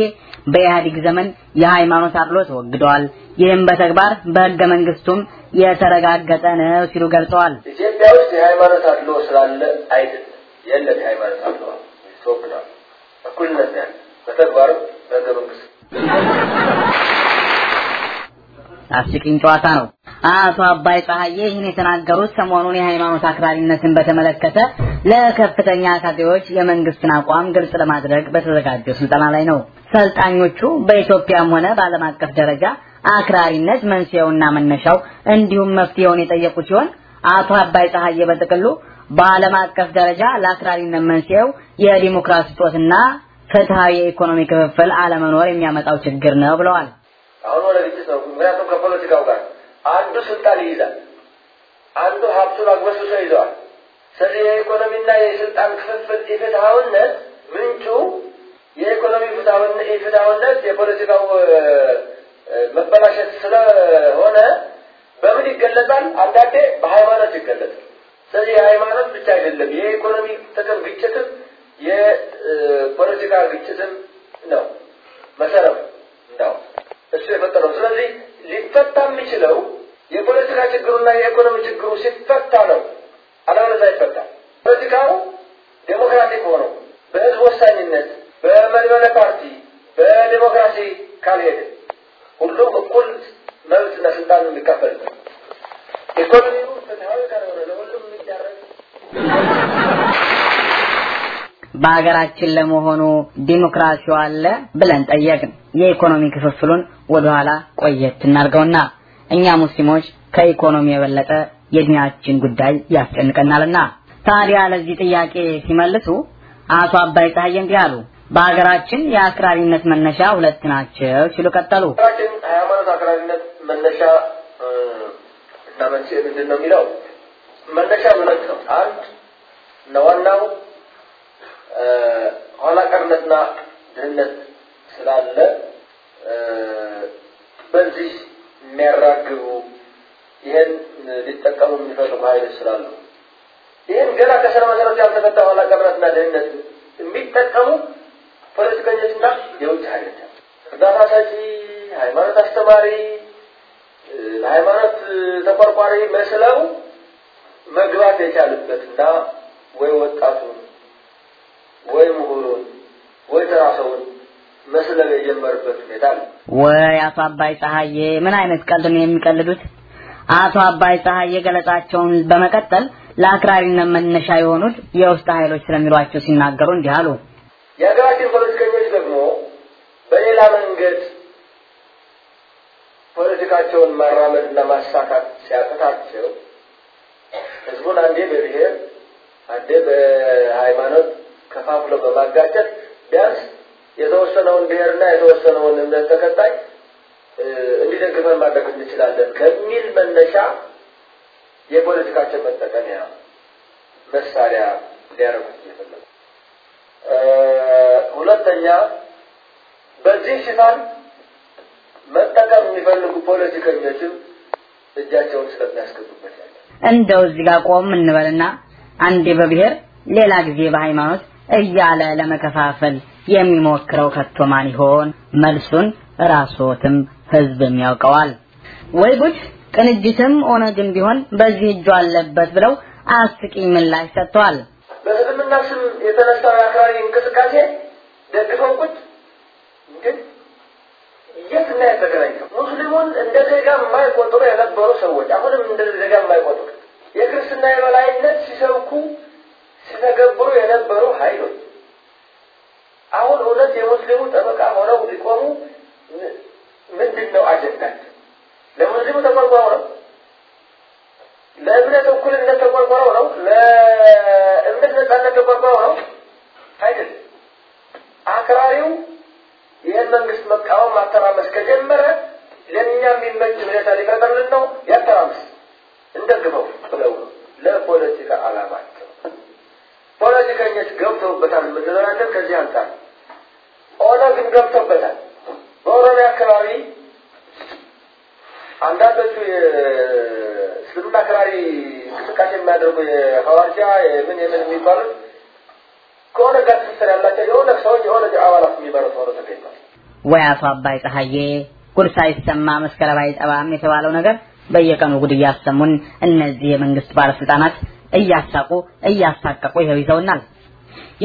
በኢህአዴግ ዘመን የሃይማኖት አድሎ ተወግደዋል። ይህም በተግባር በህገ መንግስቱም የተረጋገጠ ነው ሲሉ ገልጸዋል። ኢትዮጵያ ውስጥ የሃይማኖት አድሎ ስላለ አይደለም፣ የለም። የሃይማኖት አድሎ ተወግዷል። እኩልነት ያለ በተግባርም በህገ መንግስት አስቂኝ ጨዋታ ነው። አቶ አባይ ፀሐዬ ይህን የተናገሩት ሰሞኑን የሃይማኖት አክራሪነትን በተመለከተ ለከፍተኛ ካድሬዎች የመንግስትን አቋም ግልጽ ለማድረግ በተዘጋጀው ስልጠና ላይ ነው። ሰልጣኞቹ በኢትዮጵያም ሆነ በዓለም አቀፍ ደረጃ አክራሪነት መንስኤውና መነሻው እንዲሁም መፍትሄውን የጠየቁ ሲሆን አቶ አባይ ፀሐዬ በጥቅሉ በዓለም አቀፍ ደረጃ ለአክራሪነት መንስኤው የዲሞክራሲ እጦትና ፍትሃዊ የኢኮኖሚ ክፍፍል አለመኖር የሚያመጣው ችግር ነው ብለዋል። አሁን ወደ ግጭት ነው። ምክንያቱም ከፖለቲካው ጋር አንዱ ስልጣን ይይዛል፣ አንዱ ሀብቱን አግበስብሶ ይዘዋል። ስለዚህ የኢኮኖሚና የስልጣን ክፍፍል ኢፍትሐዊነት ምንጩ የኢኮኖሚ ኢፍትሐዊነት የፖለቲካው መበላሸት ስለሆነ በምን ይገለጻል? አንዳንዴ በሃይማኖት ይገለጻል። ስለዚህ የሃይማኖት ብቻ አይደለም፣ የኢኮኖሚ ጥቅም ግጭትም የፖለቲካ ግጭትም ነው መሰረቱ እንዳው እሱ የፈጠረው። ስለዚህ ሊፈታ የሚችለው የፖለቲካ ችግሩና የኢኮኖሚ ችግሩ ሲፈታ ነው። አለበለዚያ አይፈታም። ፖለቲካው ዴሞክራቲክ ሆነው በህዝብ ወሳኝነት በመድበለ ፓርቲ በዴሞክራሲ ካልሄደ ሁሉም እኩል መብትና ስልጣን የሚካፈልበት ኢኮኖሚው ፍትሐዊ ካልሆነ ለሁሉም የሚዳረግ በሀገራችን ለመሆኑ ዲሞክራሲው አለ ብለን ጠየቅን። የኢኮኖሚ ክፍፍሉን ወደኋላ ቆየት እናድርገውና እኛ ሙስሊሞች ከኢኮኖሚ የበለጠ የዲናችን ጉዳይ ያስጨንቀናልና ታዲያ ለዚህ ጥያቄ ሲመልሱ አቶ አባይ ፀሐዬ እንዲህ አሉ። በሀገራችን የአክራሪነት መነሻ ሁለት ናቸው ሲሉ ቀጠሉ። ሃይማኖት አክራሪነት መነሻ እና መንስኤ ምንድን ነው የሚለው መነሻ ሁለት ነው። አንድ እና ዋናው ኋላ ቀርነትና ድህነት ስላለ በዚህ የሚያራግቡ ይህን ሊጠቀሙ የሚፈልጉ ኃይሎች ስላሉ። ይህን ገና ከስረ መሰረቱ ያልተፈታ ኋላ ቀርነትና ድህነት የሚጠቀሙ ፖለቲከኞችና የውጭ ኃይሎች እርዳታ ሰጪ፣ ሃይማኖት አስተማሪ፣ ለሃይማኖት ተቆርቋሪ መስለው መግባት የቻሉበትና ወይ ወጣቱን ወይ ምሁሩን ወይ ተራሰውን መስለው የጀመሩበት ሁኔታ አለ። ወይ አቶ አባይ ፀሐዬ ምን አይነት ቀልድ ነው የሚቀልዱት? አቶ አባይ ፀሐዬ ገለጻቸውን በመቀጠል ለአክራሪነት መነሻ የሆኑት የውስጥ ኃይሎች ስለሚሏቸው ሲናገሩ እንዲህ አሉ። የሀገራችን ፖለቲከኞች ደግሞ በሌላ መንገድ ፖለቲካቸውን ማራመድና ማሳካት ሲያቅታቸው ህዝቡን አንዴ በብሔር አንዴ በሃይማኖት ከፋፍሎ በማጋጨት ቢያንስ የተወሰነውን ብሔርና የተወሰነውን እምነት ተከታይ እንዲደግፈን ማድረግ እንችላለን ከሚል መነሻ የፖለቲካቸው መጠቀሚያ መሳሪያ ሊያደርጉት እየፈለጉ ሁለተኛ በዚህ ሽፋን መጠቀም የሚፈልጉ ፖለቲከኞችም እጃቸውን ስለሚያስገቡበት ያለ። እንደው እዚህ ጋር ቆም እንበልና አንዴ በብሔር ሌላ ጊዜ በሃይማኖት እያለ ለመከፋፈል የሚሞክረው ከቶ ማን ይሆን? መልሱን ራስዎትም ህዝብም ያውቀዋል። ወይ ጉድ! ቅንጅትም ኦነግም ቢሆን በዚህ እጁ አለበት ብለው አስቂኝ ምላሽ ሰጥተዋል። በእስልምና ስም የተነሳው የአክራሪ እንቅስቃሴ ደግፈው ቁጭ ግን የት እና የት ተገናኝተው ሙስሊሙን እንደ ዜጋ የማይቆጥሩ የነበሩ ሰዎች አሁንም እንደ ዜጋ የማይቆጥሩ የክርስትና የበላይነት ሲሰብኩ ሲተገብሩ የነበሩ ኃይሎች አሁን እውነት የሙስሊሙ ጠበቃ ሆነው ሊቆሙ ምንድን ነው አጀንዳቸው? ለሙስሊሙ ተቆርቆረው ነው? ለእምነት እኩልነት ተቆርቆረው ነው? ለእምነት ነጻነት ተቆርቆረው ነው? አይደለም። አክራሪው ይህን መንግስት መቃወም ማተራመስ ከጀመረ ለእኛ የሚመች ሁኔታ ሊፈጠርልን ነው። ያተራምስ እንደግፈው ብለው ለፖለቲካ አላማቸው ፖለቲከኞች ገብተውበታል የምንለናለን። ከዚህ አንጻር ኦነግን ገብተውበታል። በኦሮሚያ ኦሮሚያ አካባቢ አንዳንዶቹ የእስልምና አክራሪ እንቅስቃሴ የሚያደርጉ የሐዋርጃ የምን የምን የሚባሉት ከሆነ ጋር ትስስር ያላቸው የሆነ ሰዎች የሆነ አባላት የሚመሩት ሆኖ ተገኝቷል። ወይ አቶ አባይ ፀሐዬ ጉድ ሳይሰማ መስከረም አይጠባም የተባለው ነገር በየቀኑ ጉድ እያሰሙን እነዚህ የመንግስት ባለስልጣናት እያሳቁ እያሳቀቁ ይኸው ይዘውናል።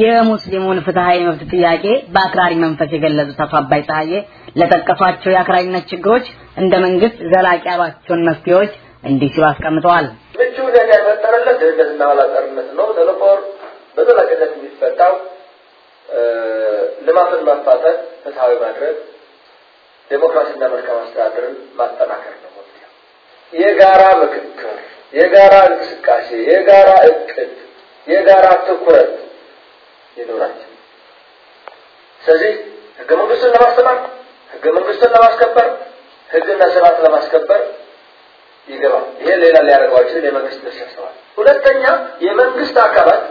የሙስሊሙን ፍትሐዊ መብት ጥያቄ በአክራሪ መንፈስ የገለጹት አቶ አባይ ፀሐዬ ለጠቀሷቸው የአክራሪነት ችግሮች እንደ መንግስት ዘላቂ ያሏቸውን መፍትሄዎች እንዲህ ሲሉ አስቀምጠዋል። ምቹ ሁኔታ የፈጠረለት ድህነትና ኋላ ቀርነት ነው። ተለቆር በዘላቂነት የሚፈታው ልማትን ማፋጠን፣ ፍትሐዊ ማድረግ፣ ዴሞክራሲና መልካም አስተዳደርን ማጠናከር ነው የጋራ ምክክር፣ የጋራ እንቅስቃሴ፣ የጋራ እቅድ፣ የጋራ ትኩረት ይኖራቸው። ስለዚህ ህገ መንግስቱን ለማስተማር ህገ መንግስቱን ለማስከበር ህግና ስርዓት ለማስከበር ይገባል። ይሄ ሌላ ሊያደርገው አይችልም። የመንግስት ድርሻ ያስተዋል። ሁለተኛ የመንግስት አካላት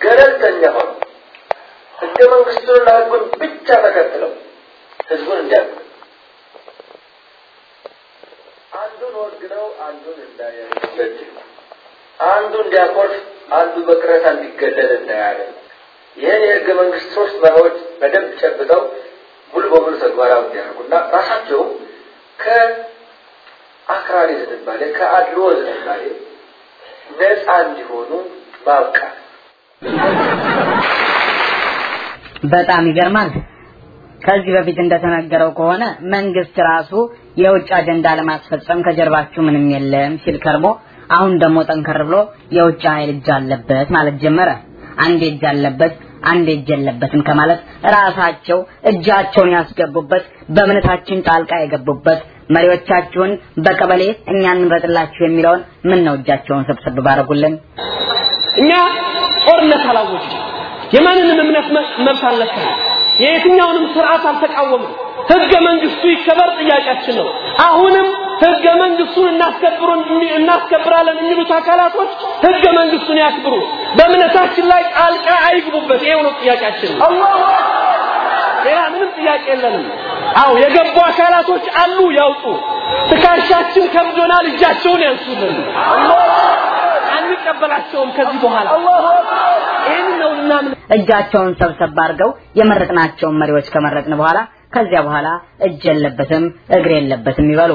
ገለልተኛ ሆነው ህገ መንግስቱንና ህጉን ብቻ ተከትለው ህዝቡን እንዲያውቁ አንዱን ወግነው አንዱን እንዳይበድል አንዱ እንዲያኮርፍ አንዱ በቅሬታ እንዲገለል እንዳያደርግ ይህን የህገ መንግስት ሶስት መርሆች በደንብ ጨብጠው ሙሉ በሙሉ ተግባራዊ እንዲያደርጉና ራሳቸውም ከአክራሪ ዝንባሌ ከአድሎ ዝንባሌ ነፃ እንዲሆኑ ማብቃት በጣም ይገርማል። ከዚህ በፊት እንደተነገረው ከሆነ መንግስት ራሱ የውጭ አጀንዳ ለማስፈጸም ከጀርባችሁ ምንም የለም ሲል ከርሞ አሁን ደግሞ ጠንከር ብሎ የውጭ ኃይል እጅ አለበት ማለት ጀመረ። አንድ እጅ አለበት አንድ እጅ የለበትም ከማለት ራሳቸው እጃቸውን ያስገቡበት በእምነታችን ጣልቃ የገቡበት መሪዎቻችሁን በቀበሌ እኛ እንምረጥላችሁ የሚለውን ምን ነው እጃቸውን ሰብሰብ ባረጉልን። እኛ ጦርነት አላወጅም። የማንንም እምነት መብት አልነካም። የየትኛውንም ስርዓት አልተቃወምም። ህገ መንግስቱ ይከበር ጥያቄያችን ነው። አሁንም ህገ መንግስቱን እናስከብሩን እናስከብራለን የሚሉት አካላቶች ህገ መንግስቱን ያክብሩ፣ በእምነታችን ላይ ጣልቃ አይግቡበት። ይሄው ነው ጥያቄያችን። ሌላ ምንም ጥያቄ የለንም። አው የገቡ አካላቶች አሉ፣ ያውጡ። ትከሻችን ከብዶናል፣ እጃቸውን ያንሱልን። አንቀበላቸውም ከዚህ በኋላ ይህን ነው ልናምን እጃቸውን ሰብሰብ አድርገው የመረጥናቸውን መሪዎች ከመረጥን በኋላ ከዚያ በኋላ እጅ የለበትም እግር የለበትም ይበሉ።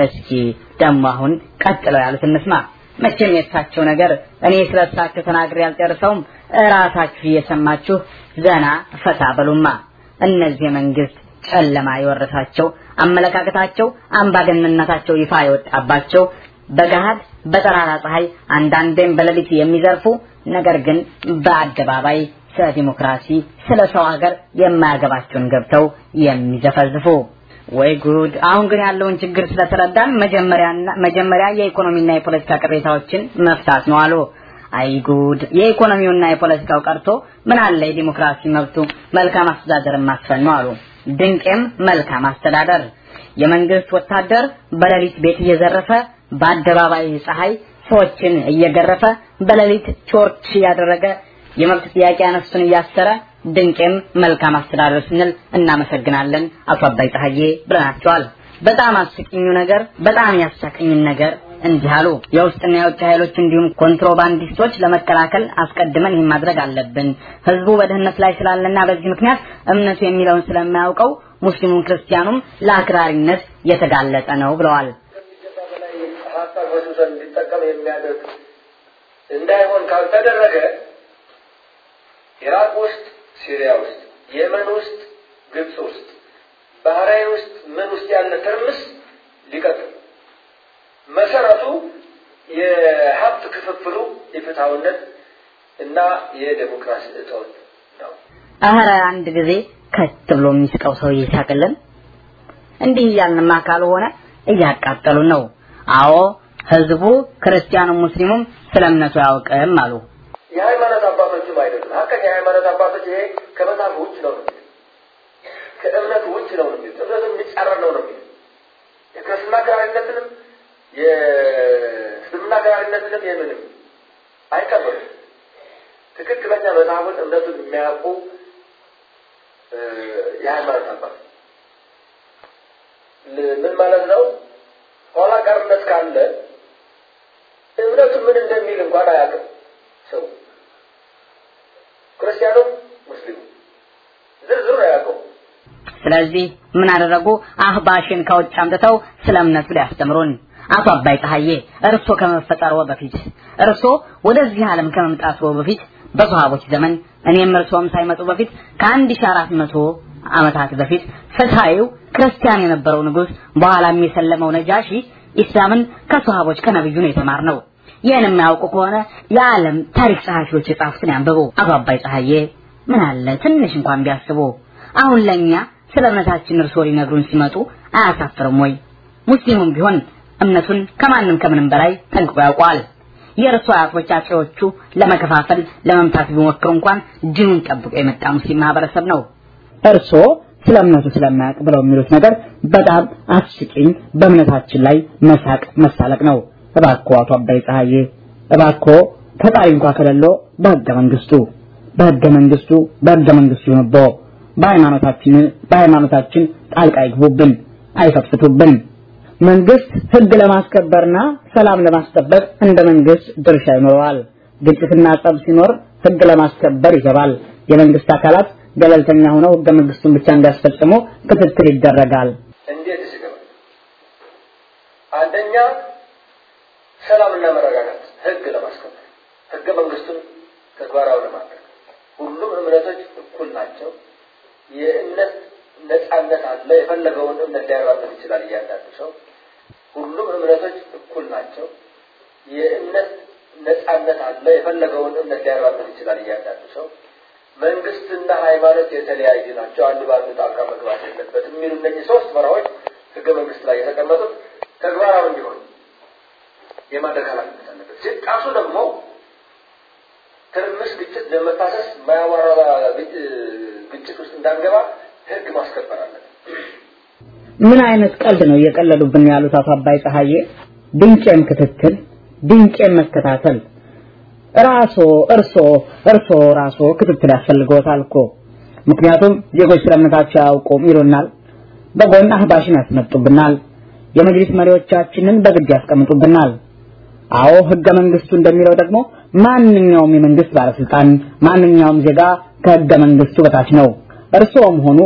እስኪ ደግሞ አሁን ቀጥለው ያሉት እንስማ። መቼም የእሳቸው ነገር እኔ ስለ እሳቸው ተናግሬ ያልጨርሰውም እራሳችሁ እየሰማችሁ ዘና ፈታ በሉማ። እነዚህ የመንግስት ጨለማ የወረሳቸው አመለካከታቸው አምባገነንነታቸው ይፋ የወጣባቸው በገሃድ በጠራራ ፀሐይ አንዳንዴም በሌሊት የሚዘርፉ ነገር ግን በአደባባይ ስለ ዲሞክራሲ ስለ ሰው ሀገር የማያገባቸውን ገብተው የሚዘፈዝፉ ወይ ጉድ! አሁን ግን ያለውን ችግር ስለተረዳን መጀመሪያና መጀመሪያ የኢኮኖሚና የፖለቲካ ቅሬታዎችን መፍታት ነው አሉ። አይ ጉድ! የኢኮኖሚውና የፖለቲካው ቀርቶ ምን አለ የዲሞክራሲ መብቱ መልካም አስተዳደርን ማስፈን ነው አሉ። ድንቄም መልካም አስተዳደር የመንግስት ወታደር በሌሊት ቤት እየዘረፈ በአደባባይ ፀሐይ ሰዎችን እየገረፈ በሌሊት ቾርች ያደረገ የመብት ጥያቄ ያነሱን እያሰረ ድንቄም መልካም አስተዳደር ስንል እናመሰግናለን አቶ አባይ ፀሐዬ ብለናቸዋል። በጣም አስቂኙ ነገር በጣም ያሳቀኝን ነገር እንዲህ አሉ። የውስጥና የውጭ ኃይሎች እንዲሁም ኮንትሮባንዲስቶች ለመከላከል አስቀድመን ይህን ማድረግ አለብን። ህዝቡ በድህነት ላይ ስላለና በዚህ ምክንያት እምነቱ የሚለውን ስለማያውቀው ሙስሊሙም ክርስቲያኑም ለአክራሪነት የተጋለጠ ነው ብለዋል። እንዳይሆን ካልተደረገ ኢራቅ ውስጥ፣ ሲሪያ ውስጥ፣ የመን ውስጥ፣ ግብፅ ውስጥ፣ ባህራይን ውስጥ ምን ውስጥ ያለ ትርምስ ሊቀጥል መሰረቱ የሀብት ክፍፍሉ የፍትሐዊነት እና የዴሞክራሲ እጦት ነው። አህረ አንድ ጊዜ ከት ብሎ የሚስቀው ሰው ይሳቅልን። እንዲህ እያልንማ ካልሆነ እያቃጠሉን ነው። አዎ ህዝቡ ክርስቲያኑም ሙስሊሙም ስለ እምነቱ አያውቅም አሉ። የሃይማኖት አባቶችም አይደሉም። ሀቀኛ የሃይማኖት አባቶች ይሄ ከመጽሐፍ ውጭ ነው ነው ከእምነት ውጭ ነው ነው እምነቱ የሚጻረር ነው ነው የክርስትና አክራሪነትንም የእስልምና አክራሪነትንም የምንም አይቀበሉም። ትክክለኛ መጽሐፉን እምነቱን የሚያውቁ የሃይማኖት አባት ምን ማለት ነው? ኋላ ቀርነት ካለ እምነቱ ምን እንደሚል እንኳን አያውቅም ሰው ክርስቲያኑም ሙስሊሙ ዝርዝሩ አያውቀው። ስለዚህ ምን አደረጉ? አህባሽን ከውጭ አምጥተው ስለ እምነቱ ሊያስተምሩን። አቶ አባይ ፀሐዬ እርሶ ከመፈጠሩ በፊት እርሶ ወደዚህ ዓለም ከመምጣቱ በፊት በሰሃቦች ዘመን እኔም እርሶም ሳይመጡ በፊት ከአንድ ሺህ ዓመታት በፊት ፍትሐዊው ክርስቲያን የነበረው ንጉሥ በኋላም የሰለመው ነጃሺ ኢስላምን ከሰሃቦች ከነብዩ ነው የተማርነው። ይህን የሚያውቁ ከሆነ የዓለም ታሪክ ጸሐፊዎች የጻፉትን ያንብቡ። አቶ አባይ ፀሐዬ ምን አለ ትንሽ እንኳን ቢያስቡ። አሁን ለኛ ስለ እምነታችን እርሶ ሊነግሩን ሲመጡ አያሳፍርም ወይ? ሙስሊሙም ቢሆን እምነቱን ከማንም ከምንም በላይ ጠንቅቆ ያውቀዋል። የእርሶ አያቶች አጼዎቹ ለመከፋፈል ለመምታት ቢሞክሩ እንኳን ዲኑን ጠብቆ የመጣ ሙስሊም ማህበረሰብ ነው። እርሶ ስለ እምነቱ ስለማያውቅ ብለው የሚሉት ነገር በጣም አስቂኝ፣ በእምነታችን ላይ መሳቅ መሳለቅ ነው። እባክዎ አቶ አባይ ፀሐዬ እባክዎ ፈጣሪ እንኳ ከሌሎ በህገ መንግስቱ በህገ መንግስቱ በህገ መንግስቱ ይሁንቦ በሃይማኖታችን በሃይማኖታችን ጣልቃ ይግቡብን፣ አይፈትፍቱብን። መንግስት ህግ ለማስከበርና ሰላም ለማስጠበቅ እንደ መንግስት ድርሻ ይኖረዋል። ግጭትና ጸብ ሲኖር ህግ ለማስከበር ይገባል። የመንግስት አካላት ገለልተኛ ሆነው ህገ መንግስቱን ብቻ እንዲያስፈጽሙ ክትትል ይደረጋል። እንዴት? አንደኛ ሰላምና መረጋጋት ህግ ለማስከበር ህገ መንግስቱን ተግባራዊ ለማድረግ ሁሉም እምነቶች እኩል ናቸው። የእምነት ነጻነት አለ። የፈለገውን እምነት ሊያራምድ ይችላል እያንዳንዱ ሰው። ሁሉም እምነቶች እኩል ናቸው። የእምነት ነጻነት አለ። የፈለገውን እምነት ሊያራምድ ይችላል እያንዳንዱ ሰው። መንግስትና ሃይማኖት የተለያዩ ናቸው። አንዱ በአንዱ ጣልቃ መግባት የለበትም የሚሉ እነዚህ ሶስት መርሆች ህገ መንግስት ላይ የተቀመጡት ተግባራዊ እንዲሆን የማድረግ ኃላፊነት አለበት። ደግሞ ትርምስ፣ ግጭት፣ ለመታሰስ ማያዋራ ግጭት ውስጥ እንዳንገባ ህግ ማስከበር አለበት። ምን አይነት ቀልድ ነው እየቀለዱብን ያሉት አቶ አባይ ፀሐዬ? ድንቄም ክትትል፣ ድንቄም መከታተል ራሶ እርሶ እርሶ ራሶ ክትትል ያስፈልገዎታል እኮ ምክንያቱም ዜጎች ስለ አያውቁም ይሉናል። በጎን አህባሽን ያስመጡብናል። የመጅሊስ መሪዎቻችንን በግድ ያስቀምጡብናል። አዎ ህገ መንግስቱ እንደሚለው ደግሞ ማንኛውም የመንግስት ባለስልጣን ማንኛውም ዜጋ ከህገ መንግስቱ በታች ነው። እርስዎም ሆኑ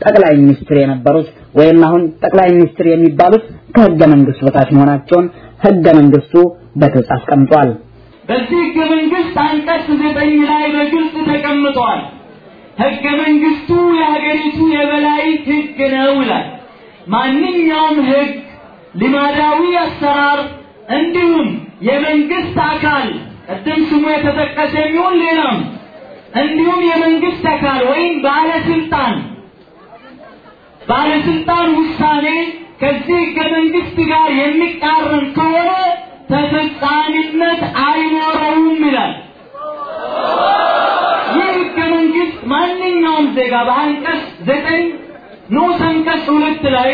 ጠቅላይ ሚኒስትር የነበሩት ወይም አሁን ጠቅላይ ሚኒስትር የሚባሉት ከህገ መንግስቱ በታች መሆናቸውን ህገ መንግስቱ በግልጽ አስቀምጧል። በዚህ ህገ መንግስት አንቀጽ ዘጠኝ ላይ በግልጽ ተቀምጧል። ህገ መንግስቱ የሀገሪቱ የበላይ ህግ ነው ይላል። ማንኛውም ህግ፣ ልማዳዊ አሰራር እንዲሁም የመንግስት አካል ቅድም ስሙ የተጠቀሰ የሚሆን ሌላም እንዲሁም የመንግስት አካል ወይም ባለስልጣን ባለስልጣን ውሳኔ ከዚህ ህገ መንግስት ጋር የሚቃረን ከሆነ ተፈጻሚነት አይኖረውም ይላል። ይህ ህገ መንግስት ማንኛውም ዜጋ በአንቀጽ ዘጠኝ ንዑስ አንቀጽ ሁለት ላይ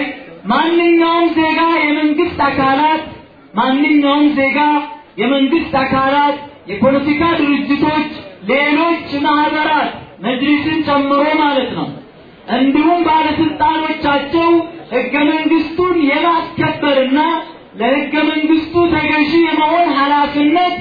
ማንኛውም ዜጋ የመንግስት አካላት ማንኛውም ዜጋ የመንግስት አካላት፣ የፖለቲካ ድርጅቶች፣ ሌሎች ማህበራት መጅሊስን ጨምሮ ማለት ነው እንዲሁም ባለስልጣኖቻቸው ህገ መንግስቱን የማስከበርና ለህገ መንግስቱ ተገዢ የመሆን ኃላፊነት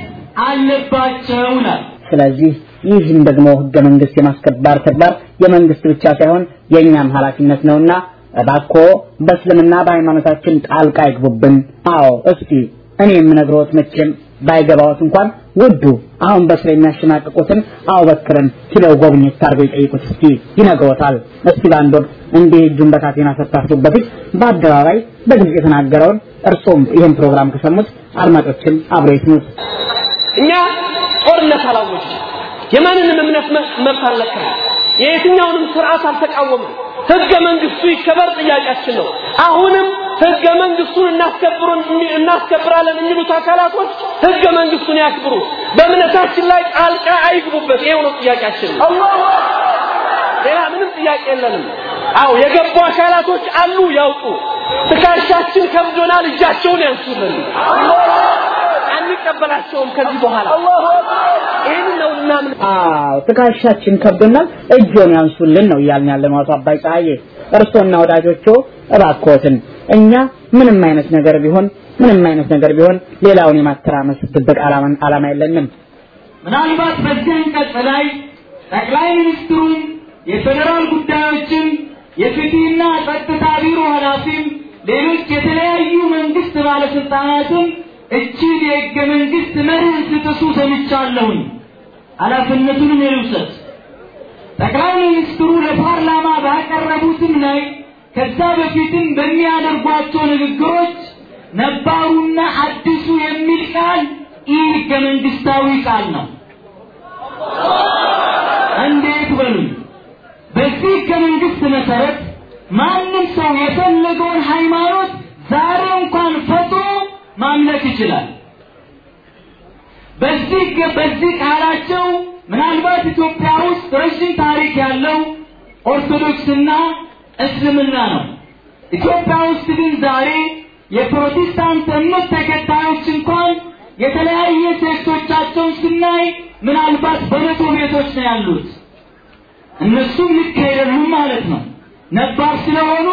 አለባቸው ይላል። ስለዚህ ይህም ደግሞ ህገ መንግስት የማስከበር ተግባር የመንግስት ብቻ ሳይሆን የእኛም ኃላፊነት ነውና እባክዎ በእስልምና በሃይማኖታችን ጣልቃ ይግቡብን። አዎ እስቲ እኔ የምነግረዎት መቼም ባይገባዎት እንኳን ውዱ አሁን በስራ የሚያሸማቅቁትን አቡበክርን ኪለው ጎብኝት አድርገው ይጠይቁት እስቲ ይነግሮታል። እስቲ በአንድ ወቅት እንዲህ እጁን በካቴና ሰታችሁ በፊት በአደባባይ በግልጽ የተናገረውን እርሶም ይህን ፕሮግራም ከሰሙት አድማጮችም አብረው ይስሙት። እኛ ጦርነት አላወጅም። የማንንም እምነት መብት አልነካም። የየትኛውንም ስርዓት አልተቃወምም። ህገ መንግስቱ ይከበር ጥያቄያችን ነው። አሁንም ህገ መንግስቱን እናስከብሩን እናስከብራለን የሚሉት አካላቶች ህገ መንግስቱን ያክብሩ፣ በእምነታችን ላይ ጣልቃ አይግቡበት። ይሄው ነው ጥያቄያችን ነው። ሌላ ምንም ጥያቄ የለንም። አው የገቡ አካላቶች አሉ፣ ያውጡ። ትከሻችን ከብዶናል፣ እጃቸውን ያንሱልን። አንቀበላቸውም ከዚህ በኋላ ይህን ነው እናምን አዎ ትከሻችን ከብዶናል፣ እጆን ያንሱልን ነው እያልን ያለ ነው አቶ አባይ ፀሐዬ። እርሶና ወዳጆቹ እባክዎትን እኛ ምንም አይነት ነገር ቢሆን ምንም አይነት ነገር ቢሆን ሌላውን የማተራመስ ድብቅ ዓላማ የለንም። ምናልባት በዚህ አንቀጽ ላይ ጠቅላይ ሚኒስትሩም የፌዴራል ጉዳዮችም የፍትህና ጸጥታ ቢሮ ኃላፊም ሌሎች የተለያዩ መንግስት ባለስልጣናትም እችን የህገ መንግስት መርህ ስትሱ ሰምቻለሁኝ። ኃላፊነቱንም የልውሰድ ጠቅላይ ሚኒስትሩ ለፓርላማ ባቀረቡትም ላይ ከዛ በፊትም በሚያደርጓቸው ንግግሮች ነባሩና አዲሱ የሚል ቃል ይህ ህገ መንግስታዊ ቃል ነው። እንዴት በሉኝ። በዚህ ህገ መንግስት መሰረት ማንም ሰው የፈለገውን ሃይማኖት ዛሬ እንኳን ፈጥሮ ማምለክ ይችላል። በዚህ በዚህ ቃላቸው ምናልባት ኢትዮጵያ ውስጥ ረዥም ታሪክ ያለው ኦርቶዶክስና እስልምና ነው። ኢትዮጵያ ውስጥ ግን ዛሬ የፕሮቴስታንት እምነት ተከታዮች እንኳን የተለያየ ሴክቶቻቸውን ስናይ ምናልባት በመቶ ቤቶች ነው ያሉት። እነሱም ልክ አይደሉም ማለት ነው። ነባር ስለሆኑ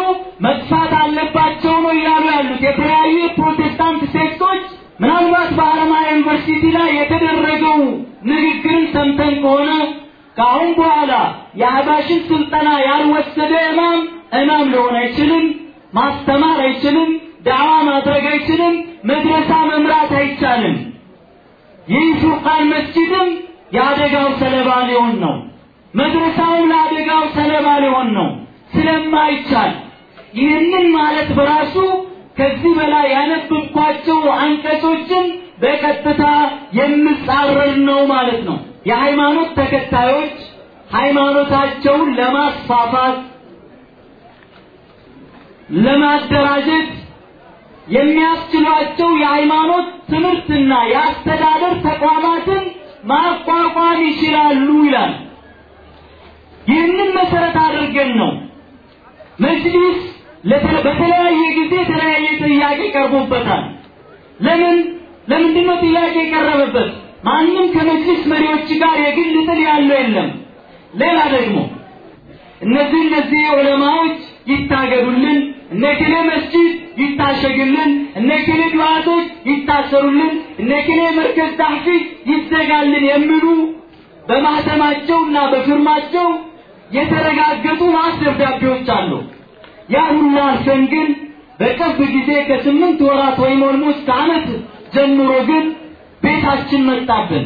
መጥፋት አለባቸው ነው እያሉ ያሉት የተለያዩ የፕሮቴስታንት ሴክቶች ምናልባት በአለማያ ዩኒቨርሲቲ ላይ የተደረገው ንግግርን ሰምተን ከሆነ ከአሁን በኋላ የአህባሽን ስልጠና ያልወሰደ እማም እማም ሊሆን አይችልም፣ ማስተማር አይችልም፣ ዳዋ ማድረግ አይችልም፣ መድረሳ መምራት አይቻልም። ይህ ፉርቃን መስጂድም የአደጋው ሰለባ ሊሆን ነው። መድረሳውም ለአደጋው ሰለባ ሊሆን ነው ስለማይቻል ይህንን ማለት በራሱ ከዚህ በላይ ያነበብኳቸው አንቀጾችን በቀጥታ የሚጻረር ነው ማለት ነው። የሃይማኖት ተከታዮች ሃይማኖታቸውን ለማስፋፋት ለማደራጀት የሚያስችሏቸው የሃይማኖት ትምህርትና የአስተዳደር ተቋማትን ማቋቋም ይችላሉ ይላል። ይህንን መሰረት አድርገን ነው መጅሊስ በተለያየ ጊዜ የተለያየ ጥያቄ ቀርቦበታል። ለምን ለምንድን ነው ጥያቄ የቀረበበት? ማንም ከመጅሊስ መሪዎች ጋር የግል ጥል ያለው የለም። ሌላ ደግሞ እነዚህ እነዚህ ዑለማዎች ይታገዱልን፣ እነ ክሌ መስጂድ ይታሸግልን፣ እነ ክሌ ዱዓቶች ይታሰሩልን፣ እነ ክሌ መርከዝ ታሕፊዝ ይዘጋልን የሚሉ በማህተማቸውና በፊርማቸው የተረጋገጡ ማስ ደብዳቤዎች አሉ። ያ ሁሉ አልፈን ግን በቅርብ ጊዜ ከስምንት ወራት ወይም almost ዓመት ጀምሮ ግን ቤታችን መጣብን።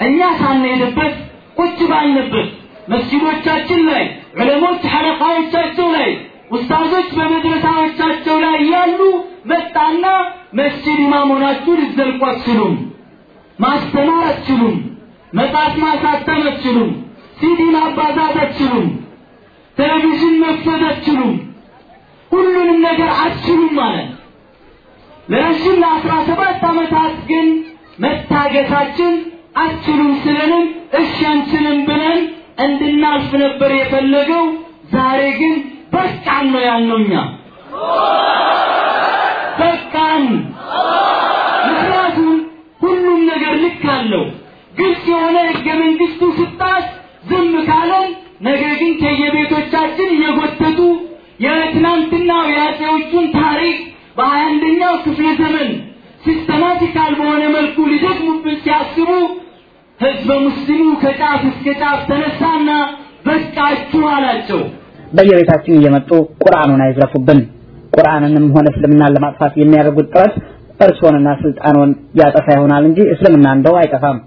እኛ ሳንሄድበት ቁጭ ባልንበት መስጊዶቻችን ላይ ዑለሞች ሐለቃዎቻቸው ላይ ኡስታዞች በመድረሳዎቻቸው ላይ ያሉ መጣና መስጂድ ኢማም ሆናችሁ አትችሉም፣ ማስተማር አትችሉም፣ መጽሐፍ ማሳተም አትችሉም፣ ሲዲ ማባዛት አትችሉም፣ ቴሌቪዥን መክፈት አትችሉም፣ ሁሉንም ነገር አትችሉም ማለት ለረዥም ለአስራ ሰባት ዓመታት ግን መታገሳችን አትችሉም ስለንም እሺ አንችልም ብለን እንድናልፍ ነበር የፈለገው። ዛሬ ግን በቃን ነው ያልነው እኛ በቃን። ምክንያቱም ሁሉም ነገር ልክ አለው። ግልጽ የሆነ ህገ መንግስቱ ሲጣስ ዝም ካለን ነገ ግን ከየቤቶቻችን እየጎተቱ የትናንትናው የአፄዎቹን ታሪክ በሀያ አንደኛው ክፍለ ዘመን systematical በሆነ መልኩ ሊደግሙብን ሲያስቡ ህዝበ ሙስሊሙ ከጫፍ እስከ ጫፍ ተነሳና በቃችሁ አላቸው። በየቤታችን እየመጡ ቁርአኑን አይዝረፉብን። ቁርአንንም ሆነ እስልምናን ለማጥፋት የሚያደርጉት ጥረት እርሶንና ስልጣኑን ያጠፋ ይሆናል እንጂ እስልምና እንደው አይጠፋም።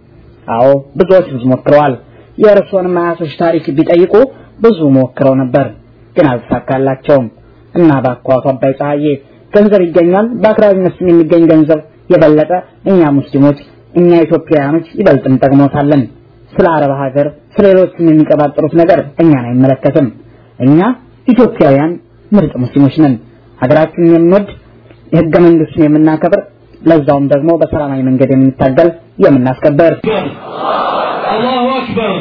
አዎ ብዙዎች ብዙ ሞክረዋል። የእርሶንም አያቶች ታሪክ ቢጠይቁ ብዙ ሞክረው ነበር፣ ግን አልተሳካላቸውም። እና ባኳቱ አባይ ፀሐዬ ገንዘብ ይገኛል። በአክራሪነት የሚገኝ ገንዘብ የበለጠ እኛ ሙስሊሞች እኛ ኢትዮጵያውያኖች ይበልጥ እንጠቅሞታለን። ስለ አረብ ሀገር ስለ ሌሎችም የሚቀባጥሩት ነገር እኛን አይመለከትም። እኛ ኢትዮጵያውያን ምርጥ ሙስሊሞች ነን። ሀገራችንን የምንወድ የህገ መንግስቱን የምናከብር ለዛውም ደግሞ በሰላማዊ መንገድ የምንታገል የምናስከበር አላሁ አክበር።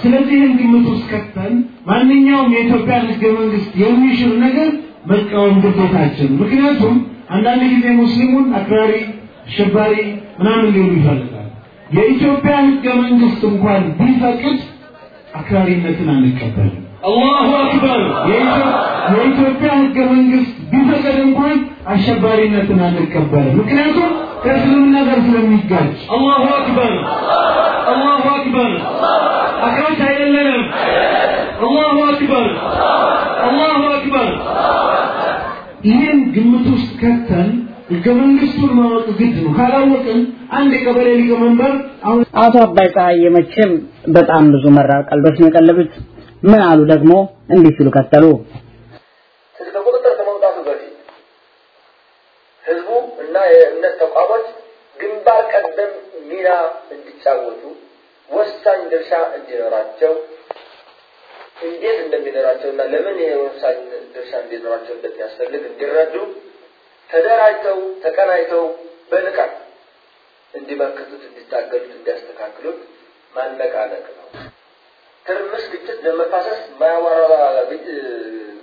ስለዚህም ግምት ውስጥ ከተን ማንኛውም የኢትዮጵያን ህገ መንግስት የሚሽር ነገር መቃወም ግዴታችን። ምክንያቱም አንዳንድ ጊዜ ሙስሊሙን አክራሪ፣ አሸባሪ ምናምን ሊሉ ይፈልጋል። የኢትዮጵያ ህገ መንግስት እንኳን ቢፈቅድ አክራሪነትን አንቀበልም። አላሁ አክበር። የኢትዮጵያ ህገ መንግስት ቢፈቅድ እንኳን አሸባሪነትን አንቀበልም። ምክንያቱም ከእስልምና ጋር ስለሚጋጭ። አላሁ አክበር፣ አላሁ አክበር። አክራች አይደለንም። አላሁ አክበር፣ አላሁ አክበር። ይህን ግምት ውስጥ ከተን ህገ መንግስቱን ማወቅ ግድ ነው። ካላወቅን አንድ የቀበሌ ሊቀመንበር አሁን አቶ አባይ ፀሐዬ መቼም በጣም ብዙ መራር ቀልዶች ነው የቀለዱት። ምን አሉ ደግሞ እንዲህ ሲሉ ቀጠሉ። ከቁጥጥር ከመውጣቱ በፊት ህዝቡ እና የእምነት ተቋሞች ግንባር ቀደም ሚና እንዲጫወቱ ወሳኝ ድርሻ እንዲኖራቸው እንዴት እንደሚኖራቸው እና ለምን ይሄ ወሳኝ ድርሻ እንዲኖራቸው እንደሚያስፈልግ እንዲረዱ ተደራጅተው ተቀናጅተው በንቃት እንዲመክቱት፣ እንዲታገሉት፣ እንዲያስተካክሉት ማነቃነቅ ነው። ትርምስ፣ ግጭት፣ ደም መፋሰስ ማያዋራ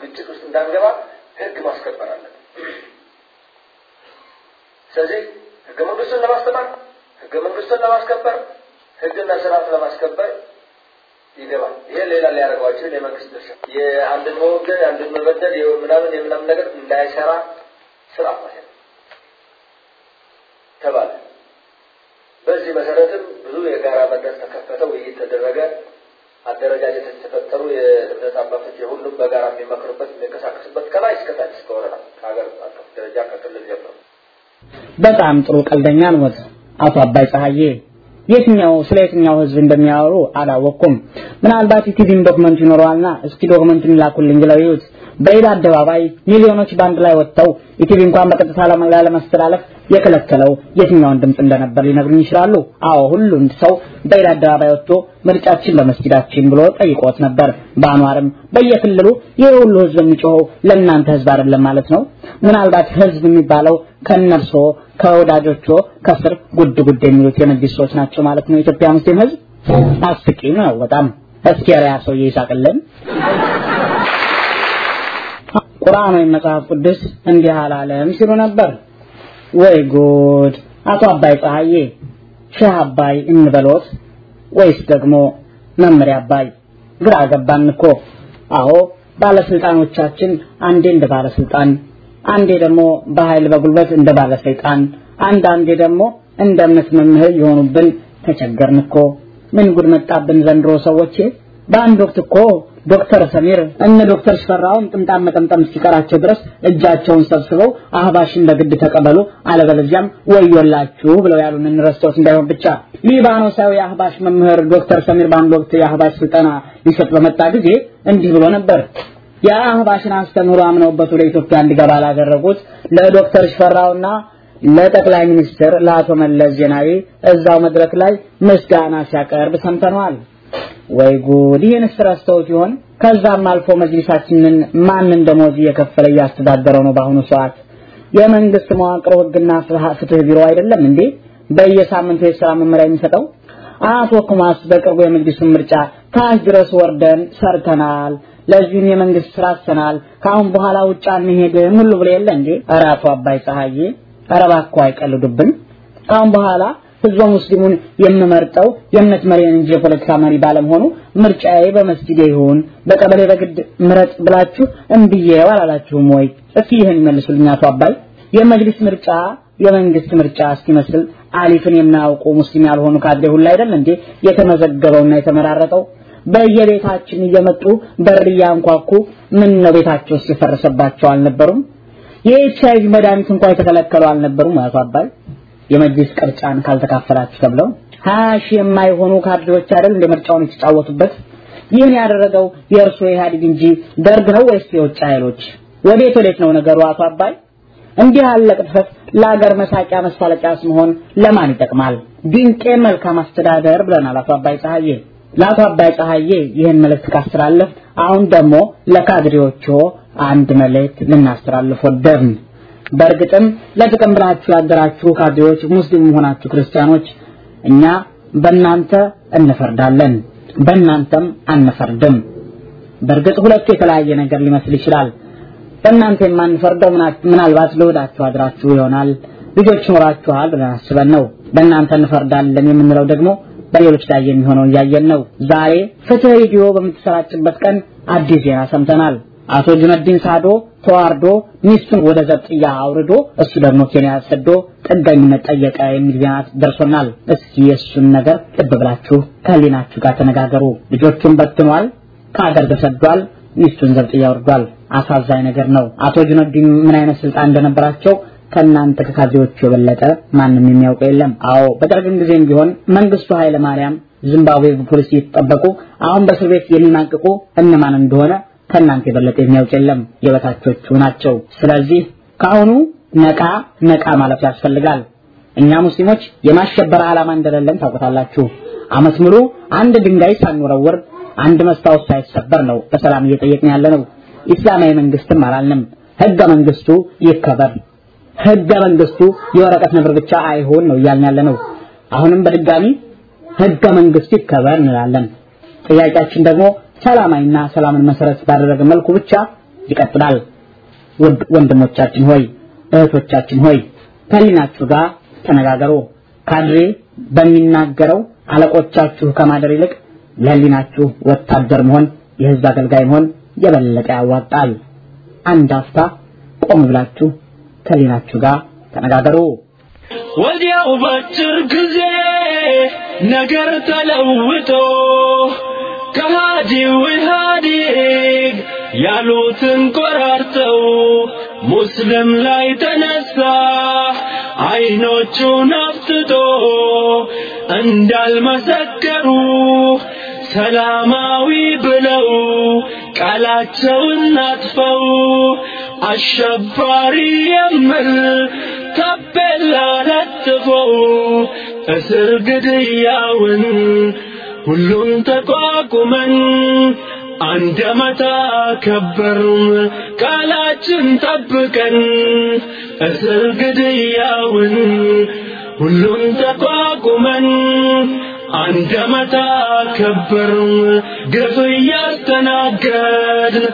ግጭት ውስጥ እንዳንገባ ህግ ማስከበር አለን። ስለዚህ ህገ መንግስቱን ለማስተማር ህገ መንግስቱን ለማስከበር ህግና ስርዓት ለማስከበር ይገባል። ይሄ ሌላ አይችልም። የመንግስት ድርሻ የአንድን መወገን የአንድን መበደል ምናምን የምናምን ነገር እንዳይሰራ ስርዓት ማለት ተባለ። በዚህ መሰረትም ብዙ የጋራ መድረክ ተከፈተ፣ ውይይት ተደረገ፣ አደረጃጀቶች ተፈጠሩ። የእምነት አባቶች የሁሉም በጋራ የሚመክሩበት የሚንቀሳቀሱበት ከላይ እስከታች እስከ ወረዳ ከሀገር አቀፍ ደረጃ ከክልል ጀምሮ በጣም ጥሩ ቀልደኛ ነዎት አቶ አባይ ፀሐዬ። የትኛው ስለ የትኛው ህዝብ እንደሚያወሩ አላወቅኩም። ምናልባት የቲቪም ዶክመንት ይኖረዋልና እስኪ ዶክመንቱን ላኩልኝ ብለው ይዩት። በኢድ አደባባይ ሚሊዮኖች በአንድ ላይ ወጥተው ኢቲቪ እንኳን በቀጥታ ላለማስተላለፍ የከለከለው የትኛውን ድምፅ እንደነበር ሊነግሩኝ ይችላሉ? አዎ ሁሉም ሰው በኢድ አደባባይ ወጥቶ ምርጫችን በመስጊዳችን ብሎ ጠይቆት ነበር። በአንዋርም በየክልሉ ይህ ሁሉ ህዝብ የሚጮኸው ለእናንተ ህዝብ አይደለም ማለት ነው። ምናልባት ህዝብ የሚባለው ከነርሶ ከወዳጆቹ ከስር ጉድ ጉድ የሚሉት የመንግስት ሰዎች ናቸው ማለት ነው። የኢትዮጵያ ሙስሊም ህዝብ አስቂኝ ነው በጣም። እስኪ ያ ሰውዬ ይሳቅልን። ቁርአን ወይም መጽሐፍ ቅዱስ እንዲህ አላለም ሲሉ ነበር። ወይ ጉድ! አቶ አባይ ፀሐዬ ሼህ አባይ እንበሎት ወይስ ደግሞ መመሪያ አባይ? ግራ ገባን እኮ። አዎ ባለስልጣኖቻችን አንዴ እንደ ባለስልጣን፣ አንዴ ደግሞ በኃይል በጉልበት እንደ ባለሰይጣን፣ አንዳንዴ ደግሞ እንደ እምነት መምህር የሆኑብን ተቸገርን እኮ። ምን ጉድ መጣብን ዘንድሮ ሰዎቼ። በአንድ ወቅት እኮ ዶክተር ሰሚር እነ ዶክተር ሽፈራውን ጥምጣም መጠምጠም እስኪቀራቸው ድረስ እጃቸውን ሰብስበው አህባሽን በግድ ተቀበሉ አለበለዚያም ወዮላችሁ ብለው ያሉን እንረስተውት እንዳይሆን ብቻ ሊባኖሳዊ የአህባሽ መምህር ዶክተር ሰሚር በአንድ ወቅት የአህባሽ ስልጠና ሊሰጥ በመጣ ጊዜ እንዲህ ብሎ ነበር የአህባሽን አስተምህሮ አምነውበት ወደ ኢትዮጵያ እንዲገባ ላደረጉት ለዶክተር ሽፈራውና ለጠቅላይ ሚኒስትር ለአቶ መለስ ዜናዊ እዛው መድረክ ላይ ምስጋና ሲያቀርብ ሰምተነዋል። ወይ ጉድ! ይህን ረስተውት ይሆን? ከዛም አልፎ መጅሊሳችንን ማን እንደሞዝ እየከፈለ እያስተዳደረው ነው በአሁኑ ሰዓት? የመንግስት መዋቅር ህግና ፍትህ ቢሮ አይደለም እንዴ በየሳምንቱ የስራ መመሪያ የሚሰጠው? አቶ ኩማስ በቅርቡ የመጅሊሱን ምርጫ ታች ድረስ ወርደን ሰርተናል፣ ለዚህም የመንግስት ስራ አሰናል፣ ከአሁን በኋላ ውጭ አንሄድም ሁሉ ብሎ የለ እንዴ? ኧረ አባይ ፀሐዬ፣ ኧረ አይቀልዱብን። ከአሁን በኋላ ህዝበ ሙስሊሙን የምመርጠው የእምነት መሪን እንጂ የፖለቲካ መሪ ባለመሆኑ ምርጫዬ በመስጊድ ይሁን በቀበሌ በግድ ምረጥ ብላችሁ እምብዬው አላላችሁም ወይ? እስኪ ይህን ይመልሱልኝ አቶ አባይ። የመጅሊስ ምርጫ የመንግስት ምርጫ እስኪመስል አሊፍን የማያውቁ ሙስሊም ያልሆኑ ካድሬ ሁሉ አይደል እንዴ የተመዘገበውና የተመራረጠው? በየቤታችን እየመጡ በር እያንኳኩ ምን ነው ቤታቸው የፈረሰባቸው አልነበሩም? የኤች አይቪ መድኃኒት እንኳን የተከለከሉ አልነበሩም አቶ አባይ? የመጅሊስ ቅርጫን ካልተካፈላችሁ ተብለው ሀያ የማይሆኑ ካድሬዎች አይደል እንደ ምርጫውን የተጫወቱበት። ይህን ያደረገው የእርሶ ኢህአዴግ እንጂ ደርግ ነው ወይስ የውጭ ኃይሎች? ወዴት ወዴት ነው ነገሩ አቶ አባይ? እንዲህ ያለ ቅጥፈት ለሀገር መሳቂያ መሳለቂያስ መሆን ለማን ይጠቅማል? ድንቄ መልካም አስተዳደር ብለናል አቶ አባይ ፀሐዬ። ለአቶ አባይ ፀሐዬ ይህን መልእክት ካስተላለፍ፣ አሁን ደግሞ ለካድሬዎቹ አንድ መልእክት ልናስተላልፍ ወደድን። በእርግጥም ለጥቅም ብላችሁ ያደራችሁ ካድሬዎች ሙስሊም ሆናችሁ ክርስቲያኖች እኛ በእናንተ እንፈርዳለን በእናንተም አንፈርድም በእርግጥ ሁለቱ የተለያየ ነገር ሊመስል ይችላል በእናንተ የማንፈርደው ምናልባት ለወዳችሁ አድራችሁ ይሆናል ልጆች ኖራችኋል ብለን አስበን ነው በእናንተ እንፈርዳለን የምንለው ደግሞ በሌሎች ላይ የሚሆነው እያየን ነው። ዛሬ ፍትህ ሬዲዮ በምትሰራጭበት ቀን አዲስ ዜና ሰምተናል። አቶ ጁነዲን ሳዶ ተዋርዶ ሚስቱን ወደ ዘብጥያ አውርዶ እሱ ደግሞ ኬንያ ሰዶ ጥገኝነት ጠየቀ የሚል ዜና ደርሶናል። እስኪ የእሱን ነገር ልብ ብላችሁ ከህሊናችሁ ጋር ተነጋገሩ። ልጆቹን በትኗል፣ ከሀገር ተሰዷል፣ ሚስቱን ዘብጥያ አውርዷል። አሳዛኝ ነገር ነው። አቶ ጁነዲን ምን አይነት ስልጣን እንደነበራቸው ከእናንተ ከካድሬዎቹ የበለጠ ማንም የሚያውቀው የለም። አዎ በደርግም ጊዜም ቢሆን መንግስቱ ኃይለ ማርያም ዚምባብዌ በፖሊስ እየተጠበቁ አሁን በእስር ቤት የሚማቅቁ እነማን እንደሆነ ከእናንተ የበለጠ የሚያውቅ የለም። የበታቾቹ ናቸው። ስለዚህ ከአሁኑ ነቃ ነቃ ማለት ያስፈልጋል። እኛ ሙስሊሞች የማሸበር ዓላማ እንደሌለን ታውቁታላችሁ። አመት ሙሉ አንድ ድንጋይ ሳንወረውር አንድ መስታወት ሳይሰበር ነው በሰላም እየጠየቅን ያለ ነው። ኢስላማዊ መንግስትም አላልንም። ህገ መንግስቱ ይከበር። ህገ መንግስቱ የወረቀት ነብር ብቻ አይሆን ነው እያልን ያለ ነው። አሁንም በድጋሚ ህገ መንግስቱ ይከበር እንላለን። ጥያቄያችን ደግሞ ሰላማዊና ሰላምን መሰረት ባደረገ መልኩ ብቻ ይቀጥላል። ወንድሞቻችን ሆይ እህቶቻችን ሆይ ከሊናችሁ ጋር ተነጋገሩ። ካድሬ በሚናገረው አለቆቻችሁ ከማደር ይልቅ ለህሊናችሁ ወታደር መሆን የህዝብ አገልጋይ መሆን የበለጠ ያዋጣል። አንድ አፍታ ቆም ብላችሁ ከሊናችሁ ጋር ተነጋገሩ። ወዲያው በአጭር ጊዜ ነገር ተለውጦ ከሃዲው ኢህአዴግ ያሉትን ቆራርጠው ሙስሊም ላይ ተነሳ አይኖቹን አፍጥጦ እንዳልመሰከሩ ሰላማዊ ብለው ቃላቸውን አጥፈው አሸባሪ የሚል ታፔላ ለጥፈው እስር ግድያውን ሁሉን ተቋቁመን አንድ አመት ቃላችን ጠብቀን እስር ግድያውን ሁሉን ተቋቁመን አንድ አመት ግፍ እያስተናገድን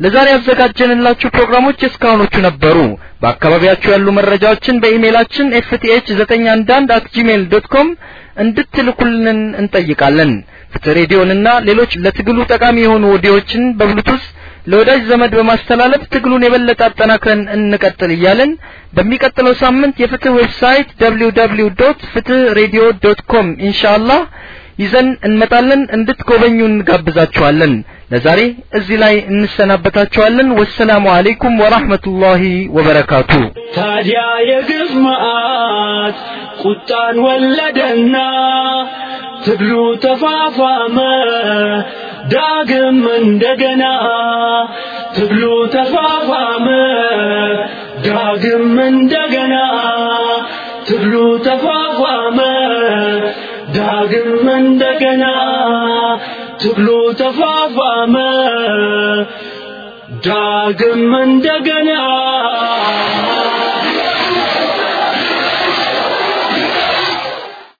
ለዛሬ ያዘጋጀንላችሁ ፕሮግራሞች እስካሁኖቹ ነበሩ። በአካባቢያችሁ ያሉ መረጃዎችን በኢሜይላችን FTH 911 at Gmail dot com እንድትልኩልን እንጠይቃለን። ፍትህ ሬዲዮንና ሌሎች ለትግሉ ጠቃሚ የሆኑ audio ዎችን በ Bluetooth ለወዳጅ ዘመድ በማስተላለፍ ትግሉን የበለጠ አጠናክረን እንቀጥል እያለን በሚቀጥለው ሳምንት የፍትህ website www.fithradio.com ኢንሻአላህ ይዘን እንመጣለን። እንድትጎበኙ እንጋብዛችኋለን። ለዛሬ እዚህ ላይ እንሰናበታችኋለን። ወሰላሙ አለይኩም ወራህመቱላሂ ወበረካቱ። ታዲያ የግፍ መዓት ቁጣን ወለደና ትግሉ ተፋፋመ። ዳግም እንደገና ትግሉ ተፋፋመ። ዳግም እንደገና ትግሉ ተፋፋመ። ዳግም እንደገና ትግሉ ተፋፋመ። ዳግም እንደገና